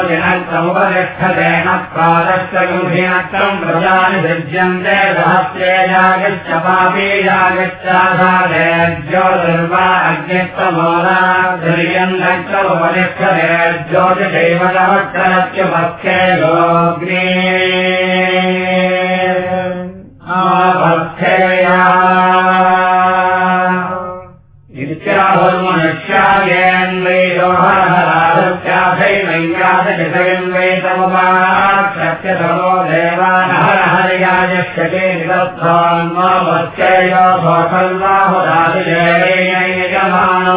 Speaker 1: प्रादश्च गुंभिनक्रम् प्रजानि सृज्यन्ते सहस्रे यागश्च पापी यागश्चाधारे ज्योतिर्वा अग्नित्वमोदाध्रियम् नक्रमुपतिष्ठते ज्योतिषैवकवक्रलत्युपस्थे योग्ने इत्याहोर्मनुष्यायन्वैरोहरहारस्याथैनैयादशयन्वैतमुपाक्षत्यतमो देवानहरहर्यायश्चके निरत्थान्मावस्यैव स्वकल्लाहुरादिजयमानो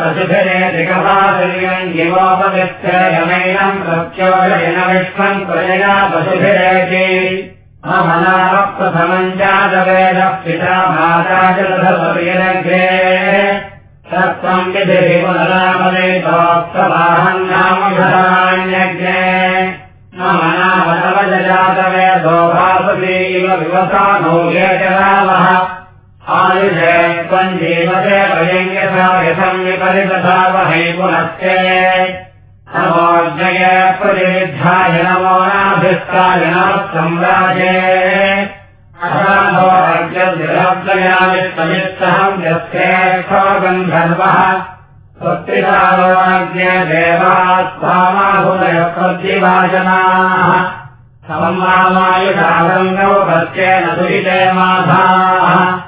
Speaker 1: पशुभिरेतिकपादुर्यङ्गिवोपवित्रयमैनम् प्रत्योजयन विष्णम् त्वयया पशुभिरेति अमनाप्रथमम् जातवेदः पिता माता च तथप्रियनग्रे सत्त्वम् विधिरिपुनरामलेतोक्तवाहम् नामधान्यग्रे अमनामतवजातवेदो भासुदेव विवसानो ये च रामः। आयुषे त्वम् जीवते नमः सम्राजे अशाभोज्ञयामित्तमित्तहम् यस्येष्ठो गन्धर्वः। पुत्रिकारोज्ञ देवात्माहुदय प्रतिवाचनाः सममायुषागङ्गौ भक्त्येन सुरिते माधाः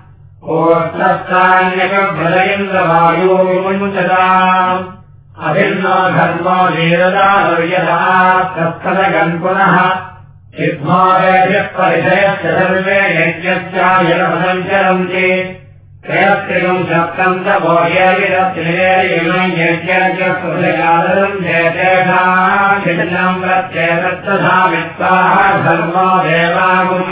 Speaker 1: सिद्धादयः परिचयश्च सर्वे यज्ञस्यायनपदम् चरन्ति त्रयस्त्रिकम् सप्तम् च जयतेषाम् प्रत्येतत्तथा वित्ताः धर्मो देवागुम्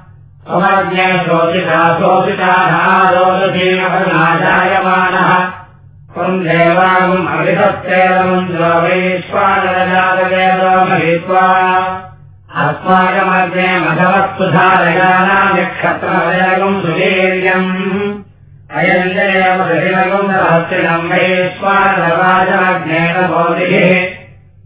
Speaker 1: शोचिता शोचितारोदीनजायमानः त्वम् देवागुम् वैश्वानरजातवेदोमहित्वा अस्माकमध्ये मघवत्सु धारयानामिक्षत्रवयगुम् सुवीर्यम् अयम् देव प्रतिलगुम् रहस्रिणम् वैश्वानरवाजाज्ञेन बोधिः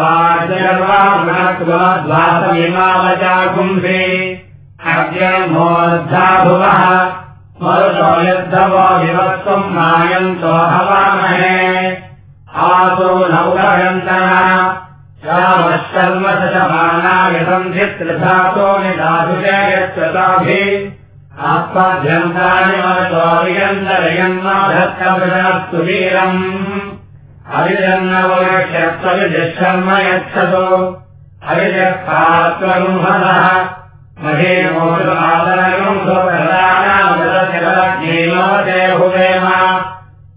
Speaker 1: वाचर्वासमिमावचाकुम्भे अद्यमोर्धा भुवः मरुतो यद्धवो विवत्त्वम् मायन्तो हवामहे। श्यामशर्म शमानायसन्धित्रिधातो निधातुजे यच्छताभिः आत्माभ्यन्तानि स्वप्रदानामदशरज्ञेनो देहुवेम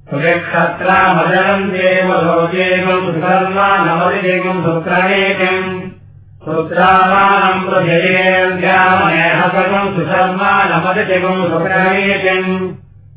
Speaker 1: सुक्षत्रामदरम् देवलोकेकम् सुकर्मा नमदिदेकम् सुक्रणेकम् सुत्रामानम् पृथिवेन्द्यामनेहसकम् सुशर्मा नमदिदेकम् सुक्रणेकम्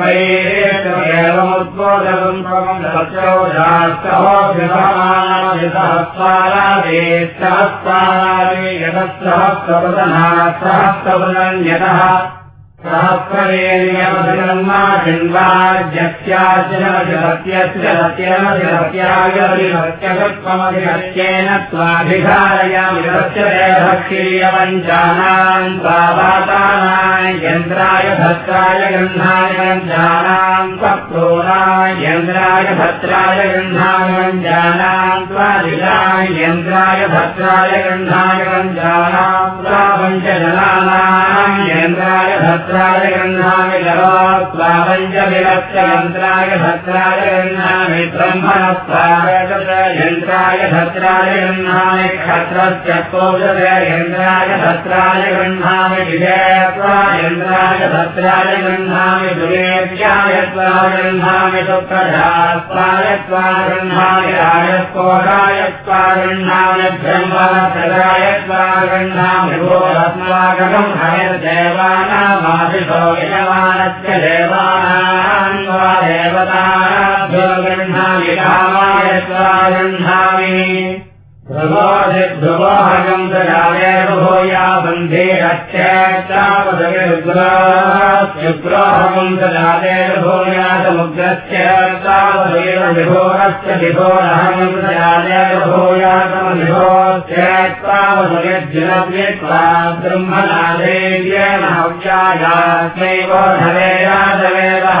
Speaker 1: वैरेतमेवमुद्बोधकम् त्वम् सत्योजास्तवोऽभिधानमधिसहस्रादे सहस्रादे यतःसहस्रवदनात् सहस्रवदन्यतः जिन्वाद्यस्याद्यमधिरत्यस्य सत्यमधिरत्यागधिरत्यगत्वमधिरत्येन त्वाभिधारयामिरत्यते भक्षीयपञ्चानाम् स्वावातानाम् यन्त्राय भद्राय गन्धाय पञ्चानाम् सप्रोणाय यन्त्राय भद्राय गन्धाय पञ्चानाम् त्वादिशाय यन्त्राय भद्राय गन्धाय पञ्चानाम् त्वा पञ्चजनानाम् यन्त्राय भद्राय गृह्णामि गवास्वावञ्च विभक्ष यन्त्राय भद्राय गृह्णामि ब्रह्मणस्वाय यन्त्राय भक्त्राय गृह्णामि क्षत्रस्य पौषध यन्त्राय भक्त्राय गृह्णामि विजयत्वा यन्त्राय भक्त्राय गृह्णामि दुरेभ्याय त्वा गृह्णामि त्वा गृह्णामि त्वा गृह्णामि त्वा गृह्णामि देवताभ्यो गृह्णामि कामाय स्वा गृह्णामि ध्रुवोहगम् दजादेव भूया बन्धेरक्षेत्रावदविरुग्रोहगम् दजादेव भूया समुग्रस्य तावदेव विभोरस्य विभोरहगम् दजादेव भूया समविभोश्चेत्रावदयज्जलव्यत्वा ब्रह्मनादेव्येन हव्यायास्मैव धवेयादवेदः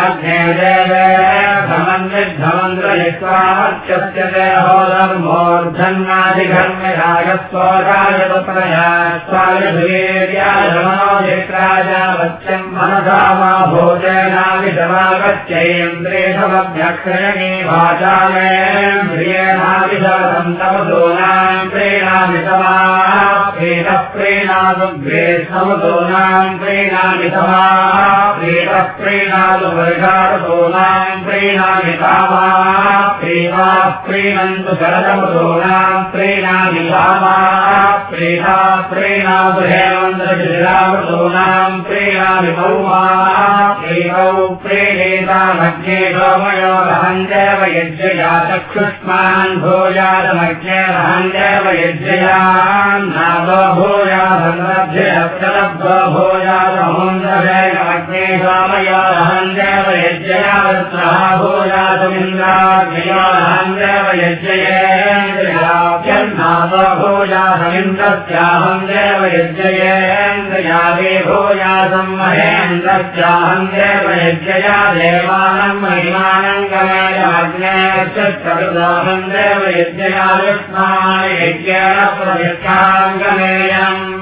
Speaker 1: अग्ने देवे भमन्विद्धमन्द्रयित्वामर्चस्य देहो धर्मोर्धन्नादिघर्मयागस्वोगाय पुत्रया स्वागधुर्याजमनोदिक्राजावत्यम् मनसा मा भोजनाविधमागत्यैन्द्रेशमभ्यक्षयणे वाचामेन्द्रियेणाविधवसम् तमदूनाम् प्रेणामि तमा प्रेतः प्रेणादुग्रे समदूनाम् प्रेणामि तमा प्रेतः प्रेणादु वर्षारतोनाम् प्रीणामि कामाः प्रीणाः प्रीणन्तु शरदमृतोनाम् प्रीणामि कामाः प्रीणा प्रीणातु प्रीणामि मौमाः प्रीणौ सोमयो रहञ्जैव यज्ञया चक्षुष्मान् भोजादमग्ने रहञ्जैव यज्ञयान् नादो भोजादमभ्यक्षरब्दो भोजादमुन्दभैगमग्ने सोमयो रहञ्जैव वृत्रः भूयातमिन्द्राग्नयोगहञ्जैव यज्ञयेन्द्रियाभ्यन्नागो भूयासमिन्द्रस्याहञ्जैव यज्ञयेन्द्रियादे भूयासम् महेन्द्रस्याहम् देव यज्ञया देवानम् महिमानम् गमेयमग्नेश्चकृदाहम् देव यज्ञया युष्मान् यज्ञेन प्रतिष्ठाम् गमेयम्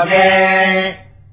Speaker 1: यज्ञया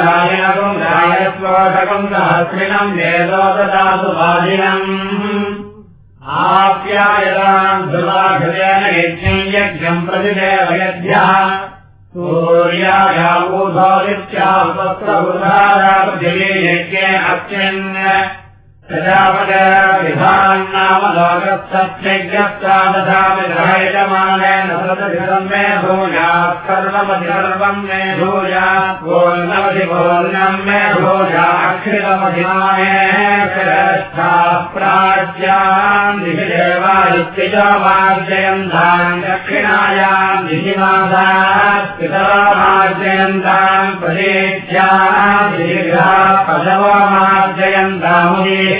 Speaker 1: कुलायनकम् रायस्वोषकम् सहस्रिणम् वेदो ददातु वादिनम् आप्यायताम् ध्रुवाघृतेन यज्ञम् यज्ञम् प्रतिदेवयद्भ्यः सूर्यायावूधोदित्यापत्रबुधारापृथिवी यज्ञे अत्यन् प्रजापतिर्विधान्नाम लोकस्तत्यज्ञप्ता ददामि ग्रहयजमानेन सदधिरम् मे भूयात् सर्वमधि सर्वम् मे भूयात् पूर्णमधि पूर्णम् मे दिशि देवादित्यजमार्जयन्ताम् दक्षिणायाम् दिशिग्रहा पशवमार्जयन्तामुदे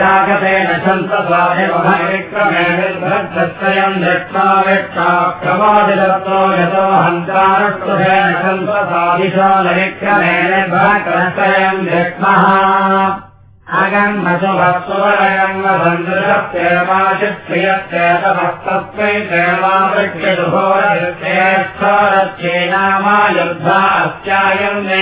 Speaker 1: जागतेन सन्तस्वादिक्रमेण निर्भक्तत्रयम् दृष्ट्वा विष्टाक्रमादिदत्तो यतो सन्तसादिशालविक्रमेण निर्भक्तत्रयम् दृष्मः अगन्मसुभक्तुवरङ्गसन्दृशत्येवाशिक्षयत्तेतभक्तत्वैतेवामृक्षदुभोरच्छेनामा युद्धा अस्यायम् मे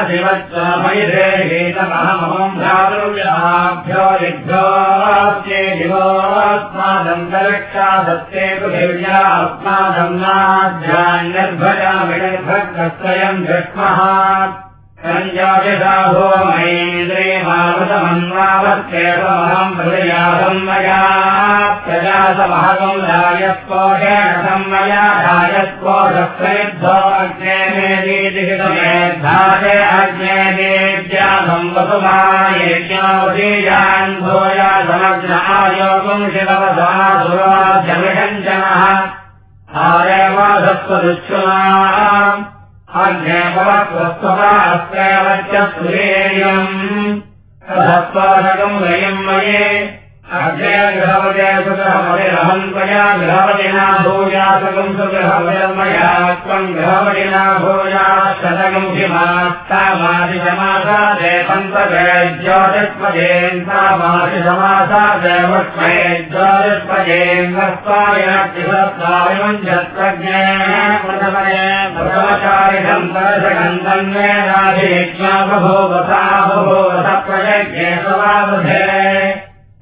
Speaker 1: अधिवत्समयिधेहीतमहमहम् भ्रातृव्याभ्यो दिग्भ्योऽस्ये दिवोऽस्मादन्तरिक्षा दत्ते पृथिव्या अस्मादन्नाध्यान्यद्भजामि निर्भक्तत्रयम् दृष्मः सञ्जातिसाभो मयेन्द्रे सम्मया राजस्कोषप्रयुद्धो अग्ने मेदीतिहितमेद्धाते अग्ने देव्यासम् वसुमायज्ञावतीयान् भूया समग्न आयोगम् शिववसासुराध्यमिषञ्जनः आरेवासत्वदुच्छुना अग्नेपवत्वस्त्वस्त्यैव च रयम् मये सुगृहमतिरहम् त्वया गृहवतिना भूयासकम् सुगृहवतिर्मया त्वम् गृहवतिना भूया शतकम् हिमास्तामादिशमासा देवन्तवे ज्योतिष्पदेन्तामादिशमासा देवस्मै ज्योतिष्पदेन्द्रस्त्वायनक्षिसत्ताविमम् जत्रज्ञे प्रथमये प्रथमचारिणम् दर्शगन्धम् मे राधेज्ञा बभूवसा बभूवस प्रयज्ञे सवाबधे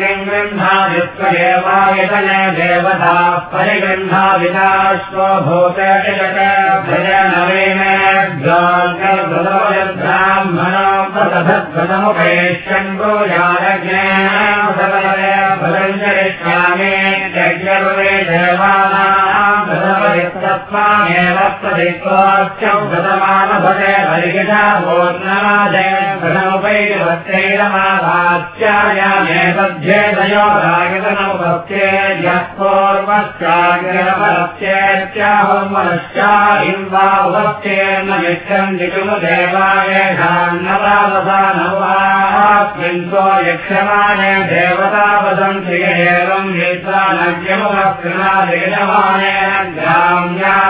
Speaker 1: गृह्णादित्वदेवायतने देवता परिगृह्णादिताश्वो भूते भज नवीनेभ्योऽग्रब्राह्मणो प्रतभद्भदमुपेष्यन् भूयारज्ञे भदञ्चरिष्यामि यज्ञरुवे देवानाम् भदपरित्तत्वामेव प्रतित्वाच्यौ भदमानभते परिगिता भोर्णमादे भदमुपैरवच्चैरमावाच्यायामेतध्येदयो रागतनमुपस्ये यः पूर्वश्चाग्रपरस्येत्याहुर्मनश्चा इन्वा उपस्येन्न यच्छन् दिकुमुदेवायेषान्नवावसा नवास्मिन्तो यक्षमाय देवता वदन्ति एवम् येषानज्ञमुपकृणादेशमानेन ग्राम्याश्च वदवो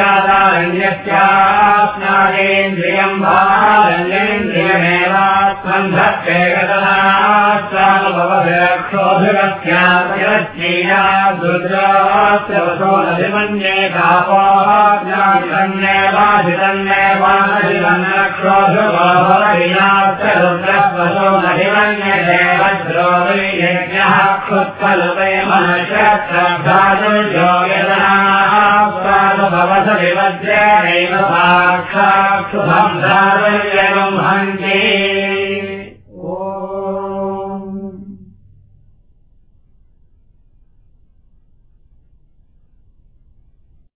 Speaker 1: ग्राम्याणवरन्ध्यैलारण्यस्यास्नादेवस्यस्यादारण्यस्यास्नादेन्द्रियम् भारण्येन्द्रियमेवास्मन्धत्वेगतनास्वानुभव क्षोभिगत्याचीया दुर्गास्त्रवशोनभिमन्ये कापोऽन्येवाधितन्येवाधितन्नक्षोभिगोभरविनाश्च रुद्रवशोनभिमन्यते वज्रोयज्ञः क्षुत्फलुपे मनश्रद्धादुर्यो यदनाः भवस विवज्रेणैव साक्षाक्षुभम् धारयम् हन्ति